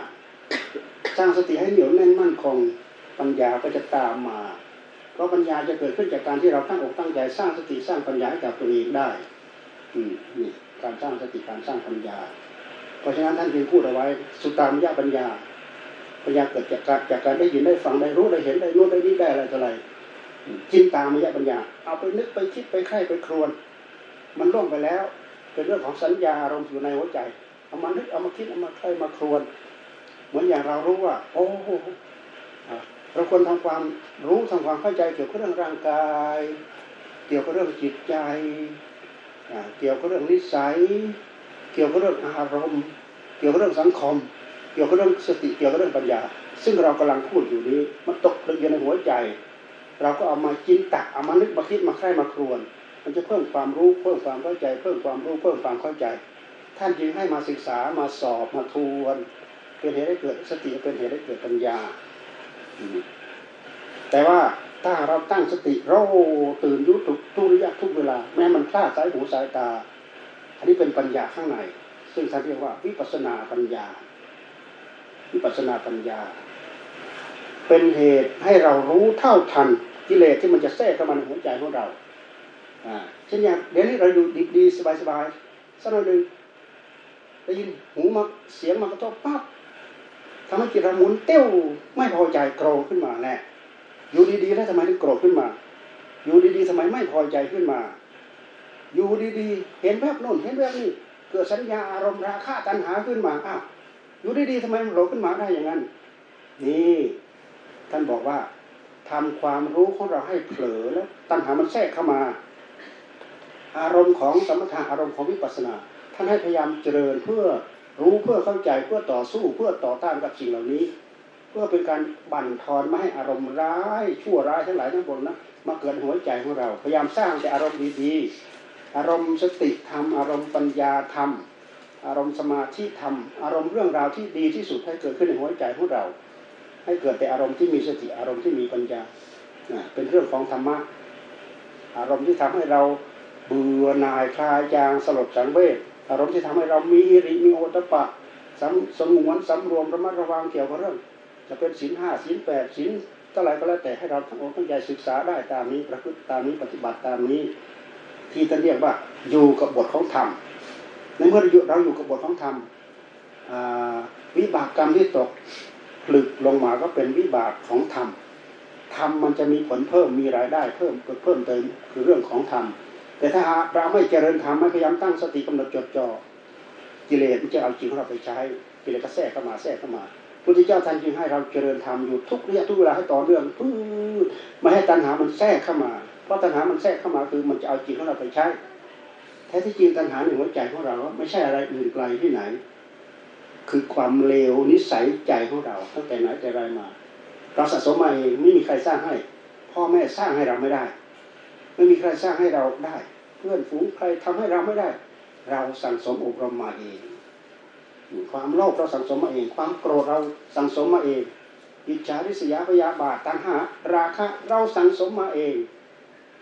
สร้างสติให้เหนียวแน่นมั่นคงปัญญาก็จะตามมา เพราะปัญญาจะเกิดขึ้นจากการที่เราตั้งอกตั้งใจสร้างสติสร้างปัญญาให้กับตัวเองได้นี่การสร้างสติการสร้างปัญญา เพราะฉะนั้นท่านจึงพูดเอาไว้ สุตตามยะปัญญา ปัญญาเกิดจากการจากการได้ยินได้ฟังได้รู้ได้เห็นได้รู้ได้นี่ได้อะไรต่ออะไรจินตามยะปัญญา เอาไปนึกไปคิดไปใคร่ไปครวน มันล่วงไปแล้ว เป็นเรื่องของสัญญาอารมณ์อยู่ในหัวใจเอามานึกเอามาคิดเอามาใครมาครวน เหมือนอย่างเรารู้ว่า โอ้ เราควรทำความรู้ทำความเข้าใจเกี่ยวกับเรื่องร่างกาย เกี่ยวกับเรื่องจิตใจ เกี่ยวกับเรื่องนิสัย เกี่ยวกับเรื่องอารมณ์ เกี่ยวกับเรื่องสังคม เกี่ยวกับเรื่องสติ เกี่ยวกับเรื่องปัญญา ซึ่งเรากำลังพูดอยู่นี้มันตกผลึกอยู่ในหัวใจ เราก็เอามาจินตะเอามานึกมาคิดมาใคร่มาครวนมันจะเพิ่มความรู้เพิ่มความเข้าใจ เพิ่มความรู้เพิ่มความเข้าใจ ท่านจึงให้มาศึกษามาสอบมาทวน เป็นเหตุให้เกิดสติเป็นเหตุให้เกิดปัญญา แต่ว่าถ้าเราตั้งสติเราตื่นยุทุกทุกระยะทุกเวลา แม้มันคลาดสายหูสายตา อันนี้เป็นปัญญาข้างใน ซึ่งท่านเรียกว่าวิปัสนาปัญญา วิปัสนาปัญญา เป็นเหตุให้เรารู้เท่าทันกิเลสที่มันจะแทรกเข้ามาในหัวใจของเราเช่นอย่างเดี๋ยวนี้เราอยู่ดีดสบายสบายๆสักหน่อยหนึ่งได้ยินหูมาเสียงมากระทบปั๊บ ทำให้จิตเราหมุนเตี้ยวไม่พอใจโกรธขึ้นมาแน่อยู่ดีๆแล้วทำไมถึงโกรธขึ้นมา อยู่ดีๆทำไมไม่พอใจขึ้นมา อยู่ดีๆ เห็นแวบโน่นเห็นแวบนี่เกิดสัญญาอารมณ์ราคะตัณหาขึ้นมาอ้าวอยู่ดีๆทำไมมันโผล่ขึ้นมาได้อย่างนั้น นี่ท่านบอกว่าทำความรู้ของเราให้เผลอแล้วตัณหามันแทรกเข้ามา อารมณ์ของสมถะอารมณ์ของวิปัสสนา ท่านให้พยายามเจริญเพื่อ รู้เพื่อเข้าใจเพื่อต่อสู้เพื่อต่อต้านกับสิ่งเหล่านี้ เพื่อเป็นการบั่นทอนไม่ให้อารมณ์ร้ายชั่วร้ายทั้งหลายทั้งปวงนะมาเกิดหัวใจของเรา พยายามสร้างแต่อารมณ์ดีๆอารมณ์สติธรรมอารมณ์ปัญญาธรรมอารมณ์สมาธิธรรมอารมณ์เรื่องราวที่ดีที่สุดให้เกิดขึ้นในหัวใจของเรา ให้เกิดแต่อารมณ์ที่มีสติอารมณ์ที่มีปัญญาเป็นเรื่องของธรรมะอารมณ์ที่ทำให้เราเบื่อหน่ายคลายจางสลดสังเวช อารมณ์ที่ทำให้เรามีริมีโอตปะสำสงวนสำรวมระมัดระวังเกี่ยวกับเรื่อง จะเป็นศีลห้าศีลแปดศีลเท่าไรก็แล้วแต่ให้เราทั้งอกทั้งใจศึกษาได้ตามนี้ประพฤติตามนี้ปฏิบัติตามนี้ ที่ท่านเรียกว่าอยู่กับบทของธรรมในเมื่อเราอยู่เราอยู่กับบทของธรรมวิบากกรรมที่ตกผลึกลงมาก็เป็นวิบากของธรรมธรรมมันจะมีผลเพิ่มมีรายได้เพิ่มเพิ่มเติมคือเรื่องของธรรม แต่ถ้าเราไม่เจริญธรรมไม่พยายามตั้งสติกำหนดจดจ่อกิเลสมันจะเอาจริงของเราไปใช้กิเลสก็แทรกเข้ามาแทรกเข้ามาพุทธเจ้าท่านจึงให้เราเจริญธรรมอยู่ทุกระยะทุกเวลาให้ต่อเนื่องปื้ดไม่ให้ตัณหามันแทรกเข้ามา เพราะตัณหามันแทรกเข้ามาคือมันจะเอาจิตของเราไปใช้แท้ที่จริงตัณหาในหัวใจของเราไม่ใช่อะไรอื่นไกลที่ไหน คือความเลวนิสัยใจของเราตั้งแต่ไหนแต่ไรมา เราสะสมมาเองไม่มีใครสร้างให้ พ่อแม่สร้างให้เราไม่ได้ ไม่มีใครสร้างให้เราได้ เพื่อนฝูงใครทำให้เราไม่ได้ เราสั่งสมอบรมมาเอง ความโลภเราสั่งสมมาเอง ความโกรธเราสั่งสมมาเอง อิจฉาริษยาพยาบาทตัณหา ราคะเราสั่งสมมาเอง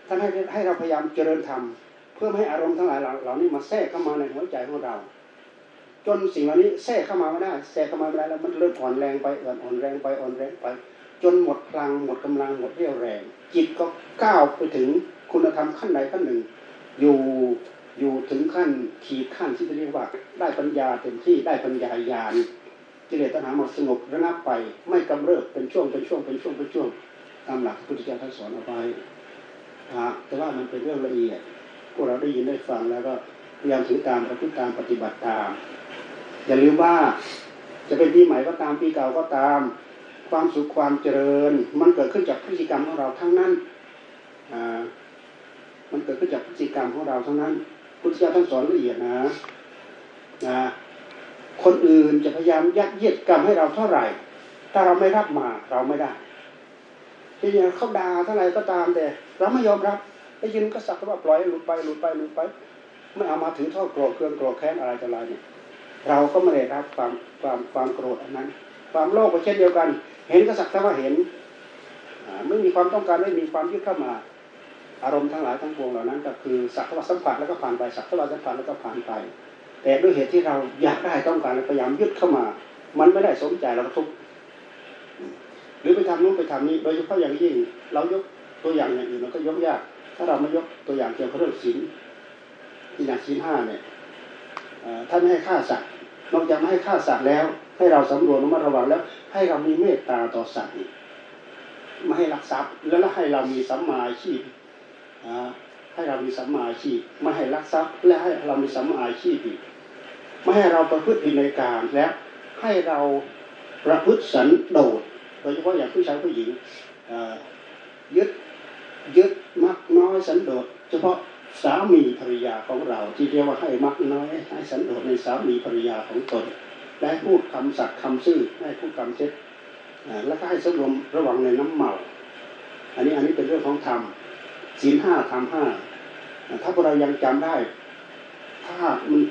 ท่านให้ให้เราพยายามเจริญธรรมเพื่อให้อารมณ์ทั้งหลายเหล่านี้มาแทรกเข้ามาในหัวใจของเรา จนสิ่งเหล่านี้แทรกเข้ามาไม่ได้แทรกเข้ามาไม่ได้แล้วมันเริ่มอ่อนแรงไปอ่อนอ่อนแรงไปอ่อนแรงไป จนหมดพลังหมดกำลังหมดเรี่ยวแรง จิตก็ก้าวไปถึง คุณธรรมขั้นใดขั้นหนึ่ง อยู่อยู่ถึงขั้นขีดขั้นที่จะเรียกว่า ได้ปัญญาเต็มที่ได้ปัญญาญาณกิเลสตัณหาหมดสงบระงับไป ไม่กำเริบเป็นช่วงเป็นช่วงเป็นช่วงเป็นช่วงตามหลักพุทธเจ้าท่านสอนเอาไว้แต่ว่ามันเป็นเรื่องละเอียดพวกเราได้ยินได้ฟังแล้วก็พยายามถือตามประพฤติตามปฏิบัติตาม อย่าลืมว่าจะเป็นปีใหม่ก็ตามปีเก่าก็ตาม ความสุขความเจริญ มันเกิดขึ้นจากพฤติกรรมของเราทั้งนั้นอ่า มันเกิดขึ้นจากพฤติกรรมของเราทั้งนั้นพุทธเจ้าท่านสอนละเอียดนะนะคนอื่นจะพยายามยัดเยียดกรรมให้เราเท่าไหร่ ถ้าเราไม่รับมาเราไม่ได้ที่นี่เขาด่าเท่าไหร่ก็ตามแต่ เราไม่ยอมรับได้ยินก็สักว่าปล่อยหลุดไปหลุดไปหลุดไปไม่เอามาถือโทษโกรธเครื่องโกรธแค้นอะไรต่ออะไรเนี่ยเราก็ไม่ได้รับความความความโกรธอันนั้น ความโลภก็เช่นเดียวกัน เห็นก็สักแต่ว่าเห็นไม่มีความต้องการไม่มีความยึดเข้ามา อารมณ์ทั้งหลายทั้งปวงเหล่านั้น ก็คือสักว่าสัมผัสแล้วก็ผ่านไปสักว่าสัมผัสแล้วก็ผ่านไป แต่ด้วยเหตุที่เราอยากได้ต้องการพยายามยึดเข้ามา มันไม่ได้สมใจเราก็ทุกข์หรือไปทำนู้นไปทำนี้โดยเฉพาะอย่างยิ่ง เรายกตัวอย่างอย่างอื่นเราก็ยกยาก ถ้าเราไม่ยกตัวอย่างเกี่ยวกับเรื่องศีลที่หนักศีลห้าเนี่ยท่านไม่ให้ฆ่าสัตว์นอกจากไม่ให้ฆ่าสัตว์แล้ว ให้เราสำรวจระมัดระวังแล้ว ให้เรามีเมตตาต่อสัตว์ไม่ให้ลักทรัพย์แล้วให้เรามีสัมมาชีพ ให้เรามีสัมมาอาชีพไม่ให้ลักทรัพย์ และให้เรามีสัมมาอาชีพอีกไม่ให้เราประพฤติผิดในการและให้เราประพฤติสันโดษโดยเฉพาะอย่างผู้ชายผู้หญิงยึดยึดมักน้อยสันโดษเฉพาะสามีภรรยาของเราที่เรียกว่าให้มักน้อยให้สันโดษในสามีภรรยาของตนและพูดคำสัตย์คำซื่อให้พูดคำเช็ดแล้วก็ให้สำรวมระวังในน้ำเมา อันนี้อันนี้เป็นเรื่องของธรรม ศีลห้าธรรมห้าถ้าพวกเรายังจำได้ ถ้ามัน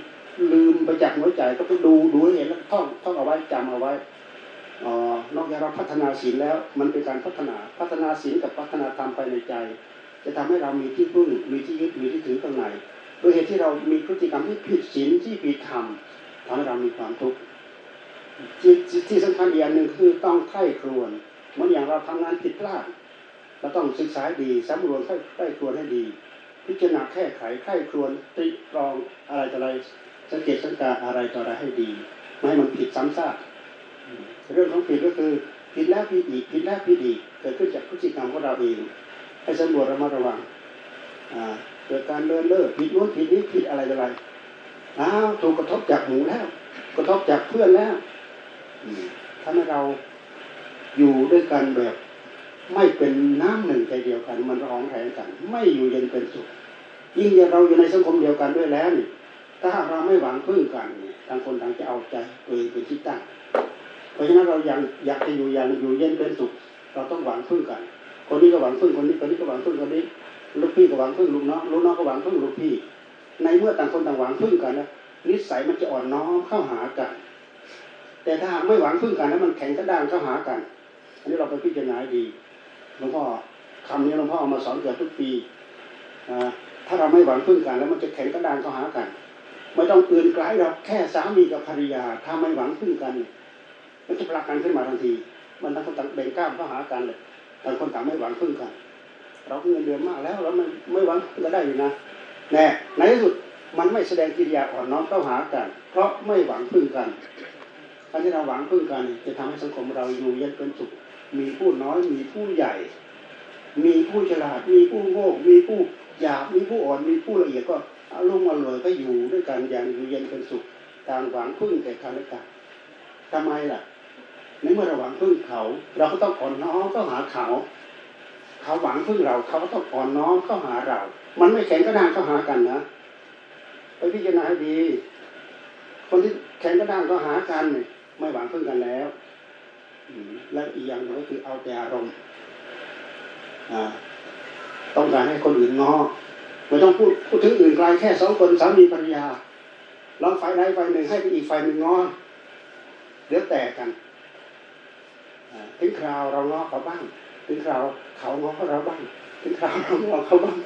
ลืมไปจากหัวใจก็ไปดูดูให้เห็นแล้วท่องท่องเอาไว้จำเอาไว้ออนอกจากเราพัฒนาศีลแล้ว มันเป็นการพัฒนาพัฒนาศีลกับพัฒนาธรรมไปในใจ จะทำให้เรามีที่พึ่งมีที่ยึดมีที่ถือข้างในโดยเหตุที่เรามีพฤติกรรมที่ผิดศีลที่ผิดธรรมทำให้เรามีความทุกข์ที่ที่สำคัญอีกอย่างหนึ่งคือต้องไข้ครวนเหมือนอย่างเราทำงานผิดพลาด เราต้องศึกษาดีสำรวจไข้ไข้ครวนให้ดี พิจารณาแก้ไขไข้ครวนตรีตรองอะไรต่ออะไรสังเกตสังกาอะไรต่ออะไรให้ดีไม่ให้มันผิดซ้ำซากเรื่องของผิดก็คือผิดแล้วผิดอีกผิดแล้วผิดอีกเกิดขึ้นจากพฤติกรรมของเราเองให้สำรวจระมัดระวังเกิดการเดินเล่อผิดนู้นผิดนี้ผิดอะไรต่ออะไรอ้าวถูกกระทบจากหมูแล้ว กระทบจากเพื่อนแล้วอืมถ้าให้เราอยู่ด้วยกันแบบ ไม่เป็นน้ำหนึ่งใจเดียวกัน มันร้องแรงกัน ไม่อยู่เย็นเป็นสุขยิ่งเราอยู่ในสังคมเดียวกันด้วยแล้วนี่ถ้าเราไม่หวังพึ่งกันนี่ต่างคนต่างจะเอาใจตัวเองเป็นที่ตั้งเพราะฉะนั้นเราอยากอยากจะอยู่อย่างอยู่เย็นเป็นสุข เราต้องหวังพึ่งกัน คนนี้ก็หวังพึ่งคนนี้คนนี้ก็หวังพึ่งคนนี้ ลูกพี่ก็หวังพึ่งลูกน้องลูกน้องก็หวังพึ่งลูกพี่ ในเมื่อต่างคนต่างหวังพึ่งกันนะนิสัยมันจะอ่อนน้อมเข้าหากัน แต่ถ้าไม่หวังพึ่งกันแล้วมันแข็งกระด้างเข้าหากัน อันนี้เราไปพิจารณาดี หลวงพ่อคำนี้หลวงพ่อเอามาสอนเกือบทุกปีถ้าเราไม่หวังพึ่งกันแล้วมันจะแข็งกระด้างเข้าหากัน ไม่ต้องอื่นไกลเราแค่สามีกับภรรยา ถ้าไม่หวังพึ่งกันมันจะผลักกันขึ้นมาทันที มันต่างคนต่างเบ่งกล้ามเข้าหากันเลยต่างคนต่างไม่หวังพึ่งกัน เราเงินเดือนมากแล้วเราไม่ไม่หวังพึ่งกันได้อยู่นะแน่ในที่สุดมันไม่แสดงกิริยาอ่อนน้อมเข้าหากัน เพราะไม่หวังพึ่งกันการที่เราหวังพึ่งกัน จะทำให้สังคมเราอยู่เย็นเป็นสุข มีผู้น้อยมีผู้ใหญ่ มีผู้ฉลาด มีผู้โง่มีผู้หยาบมีผู้อ่อนมีผู้ละเอียดก็อารมณ์อร่อยก็อยู่ด้วยกันอย่างอยู่เย็นเป็นสุขต่างหวังพึ่งแก่กันและกันทำไมล่ะในเมื่อเราหวังพึ่งเขา เราก็ต้องอ่อนน้อมเข้าหาเขา เขาหวังพึ่งเราเขาก็ต้องอ่อนน้อมเข้าหาเรา มันไม่แข็งกระด้างเข้าหากันนะไปพิจารณาให้ดี คนที่แข็งกระด้างเข้าหากันไม่หวังพึ่งกันแล้ว และอีกอย่างหนึ่งก็คือเอาแต่อารมณ์อ่าต้องการให้คนอื่นง้อไม่ต้องพูดพูดถึงอื่นไกลแค่สองคนสามีภรรยาลองฝ่ายใดฝ่ายหนึ่งให้ไปอีกฝ่ายหนึ่งง้อเดี๋ยวแตกกันถึงคราวเราง้อเขาบ้างถึงคราวเขาง้อเราบ้างถึงคราวเราง้อเขาบ้าง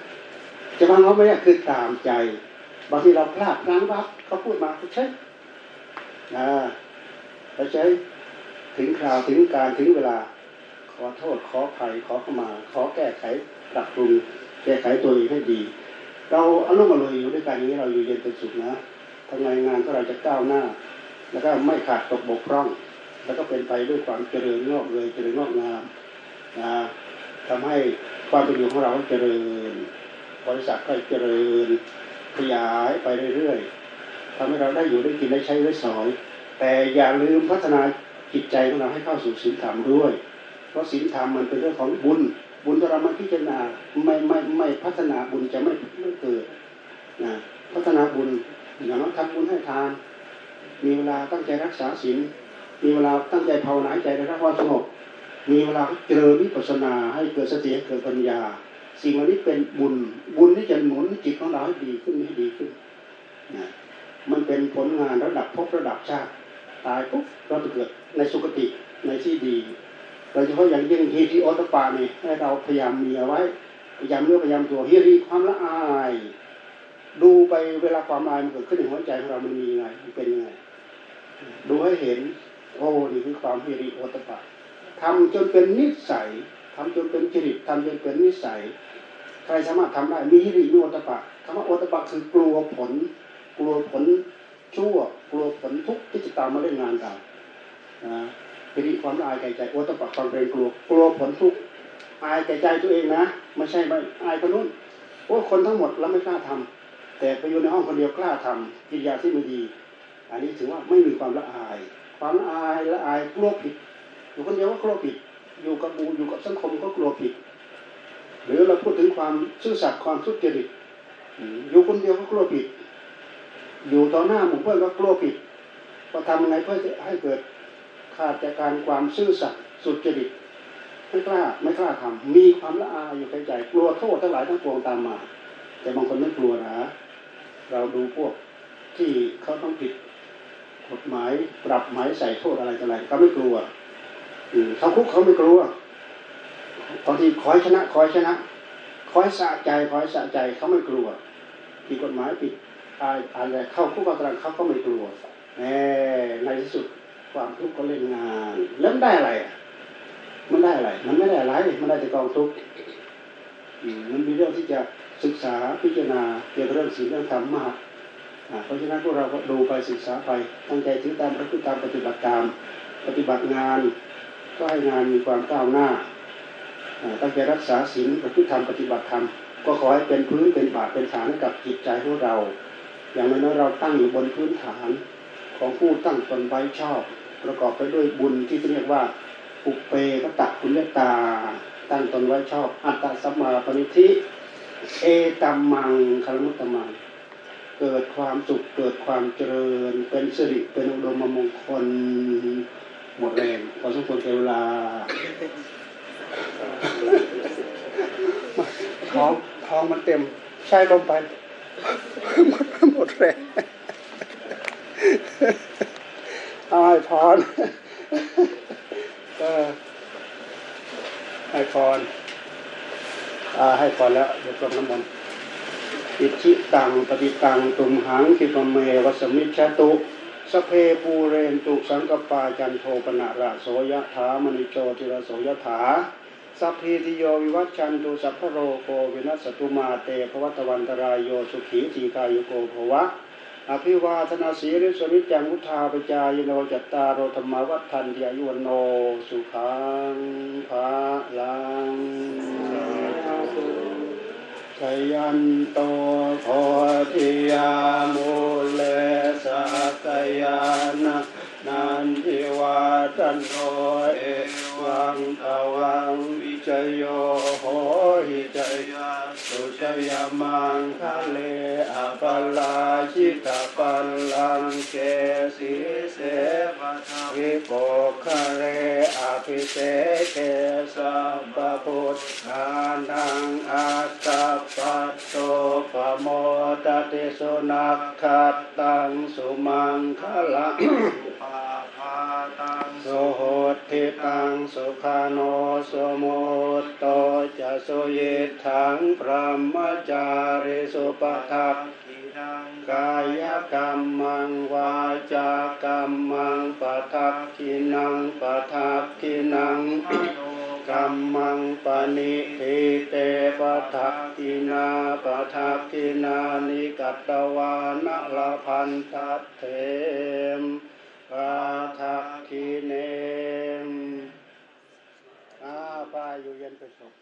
จะว่าง้อไม่ได้คือตามใจบางทีเราพลาดพลั้งปั๊บเขาพูดมาใช่อ่าเราใช้ ถึงคราวถึงการถึงเวลา ขอโทษขอภัยขอเข้ามา ขอแก้ไขปรับปรุงแก้ไขตัวเองให้ดี เราอารมณ์อร่อยอยู่ด้วยกันอย่างนี้เราอยู่เย็นเป็นสุขนะทำไงงานก็เราจะก้าวหน้า แล้วก็ไม่ขาดตกบกพร่อง แล้วก็เป็นไปด้วยความเจริญงอกเงยเจริญงอกงามนะทำให้ความเป็นอยู่ของเราเจริญ บริษัทก็เจริญขยายไปเรื่อยๆทำให้เราได้อยู่ได้กินได้ใช้ได้สอย แต่อย่าลืมพัฒนา จิตใจของเราให้เข้าสู่ศีลธรรมด้วย เพราะศีลธรรมมันเป็นเรื่องของบุญ บุญเราไม่พิจารณาไม่ไม่ไม่พัฒนาบุญจะไม่ไม่เกิดนะพัฒนาบุญอย่างน้อยทำบุญให้ทาน มีเวลาตั้งใจรักษาศีลมีเวลาตั้งใจภาวนาให้ใจได้รับความสงบมีเวลาเจริญวิปัสสนาให้เกิดสติเกิดปัญญา สิ่งเหล่านี้เป็นบุญบุญที่จะหนุนจิตของเราให้ดีขึ้นให้ดีขึ้นนะมันเป็นผลงานระดับภพระดับชาติ ตายปุ๊บเราจะเกิดในสุคติในที่ดีโดยเฉพาะอย่างยิ่งฮีริโอตปาเนี่ให้เราพยายามมีเอาไว้พยายามเนื้อพยายามตัวฮีริความละอาย ดูไปเวลาความอายมันเกิดขึ้นในหัวใจของเรามันมีไงมันเป็นยังไงดูให้เห็นโอ้นี่คือความฮีริโอตปาทำจนเป็นนิสัยทำจนเป็นจริตทำจนเป็นนิสัย ใครสามารถทำได้มีฮีริมีโอตปะคำว่าโอตปะคือกลัวผล กลัวผล ชั่วกลัวผลทุกข์ที่จะตามมาเล่นงานเรานะทีนี้ความละอายแก่ใจโอตปะความเกรงกลัวกลัวผลทุกข์อายแก่ใจตัวเองนะไม่ใช่ไม่อายคนนู้นอ้คนทั้งหมดเราไม่กล้าทำแต่ไปอยู่ในห้องคนเดียวกล้าทำกิริยาที่ไม่ดี อันนี้ถือว่าไม่มีความละอาย ความละอายละอายกลัวผิด อยู่คนเดียวก็กลัวผิด อยู่กับหมู่อยู่กับสังคมก็กลัวผิด หรือเราพูดถึงความซื่อสัตย์ความสุจริตอยู่คนเดียวก็กลัวผิด อยู่ต่อหน้าหมู่เพื่อนก็กลัวผิดก็ทำยังไงเพื่อจะให้เกิดขาดจากการความซื่อสัตย์สุจริตไม่กล้าไม่กล้าทำมีความละอายอยู่ในใจกลัวโทษทั้งหลายทั้งปวงตามมา แต่บางคนไม่กลัวนะเราดูพวกที่เขาต้องผิดกฎหมายปรับหมายใส่โทษอะไรต่ออะไรเขาไม่กลัวอืเขาคุกเขาไม่กลัวบางทีคอยชนะคอยชนะคอยสะใจคอยสะใจเขาไม่กลัวผิดกฎหมายผิด อะไรอะไรเข้าคุกเข้าตารางเขาก็ไม่กลัวแหมในที่สุดความทุกข์ก็เล่นงานแล้วมันได้อะไรมันได้อะไรมันไม่ได้อะไรมันได้แต่กองทุกข์มันมีเรื่องที่จะศึกษาพิจารณาเกี่ยวกับเรื่องศีลเรื่องธรรมมากเพราะฉะนั้นพวกเราก็ดูไปศึกษาไปตั้งใจถือตามพระพุทธตามปฏิบัติตามปฏิบัติงาน ก็ให้งานมีความก้าวหน้าอ่าตั้งใจรักษาศีลประพฤติธรรมปฏิบัติธรรมก็ขอให้เป็นพื้นเป็นบาทเป็นฐานให้กับจิตใจของเรา อย่างน้อยเราตั้งอยู่บนพื้นฐานของผู้ตั้งตนไว้ชอบ ประกอบไปด้วยบุญที่เรียกว่าอุปเปกตะคุณยตา ตั้งตนไว้ชอบ อัตตสมาปณิธิเอตัมมังคารมุตตมัง เกิดความสุขเกิดความเจริญ เป็นสิริเป็นอุดมมงคลหมดแรงพอสมควรเวลาท้องท้องมันเต็มใช้ลมไป หมดหมดแรงเอาให้พรออให้พรอาให้พรแล้วเดี๋ยวกรดน้ำมนต์อิชิตังปฏิตังตุมหังคิปเมวะ สะมิชฌะตุ สัพเพปูเรนตุสังกัปปาจันโทปัณณะระโส ยะถา มะณิโชติระโส ยะถา สัพพีติโยวิวัชชันตุสัพพะโรโค วินัสสะตุมาเต ภะวัต๎วันตะราโยสุขีทีฆายุโก ภะวะ อะภิวาทะนะสีลิสสะ นิจจัง วุฑฒาปะจายิโนจัตตาโรธัมมา วัฑฒันติอายุ วัณโณ สุขัง พะลังชยันโตโพธิยาม ยมังคะเลอปัลลาชิตาปัลลังเกสีเสปะทวิโปคะเรอภิเสเกสัพพะพุทธานังอัตตปัตโตปโมตติสุนักขัตตังสุมังคะลัง สโหติตังสุขาโนสมุตโตจะสุยิทังพระมจาริสุปทักกายกรรมังวาจากรรมังปทักขินังปทักขินังกรรมังปณิทิเตปทักขินาปทักขินานิกัตตวานะละพันตัตเถม ปาทักคีเนมอาป้าอยู่เย็นเป็นสุข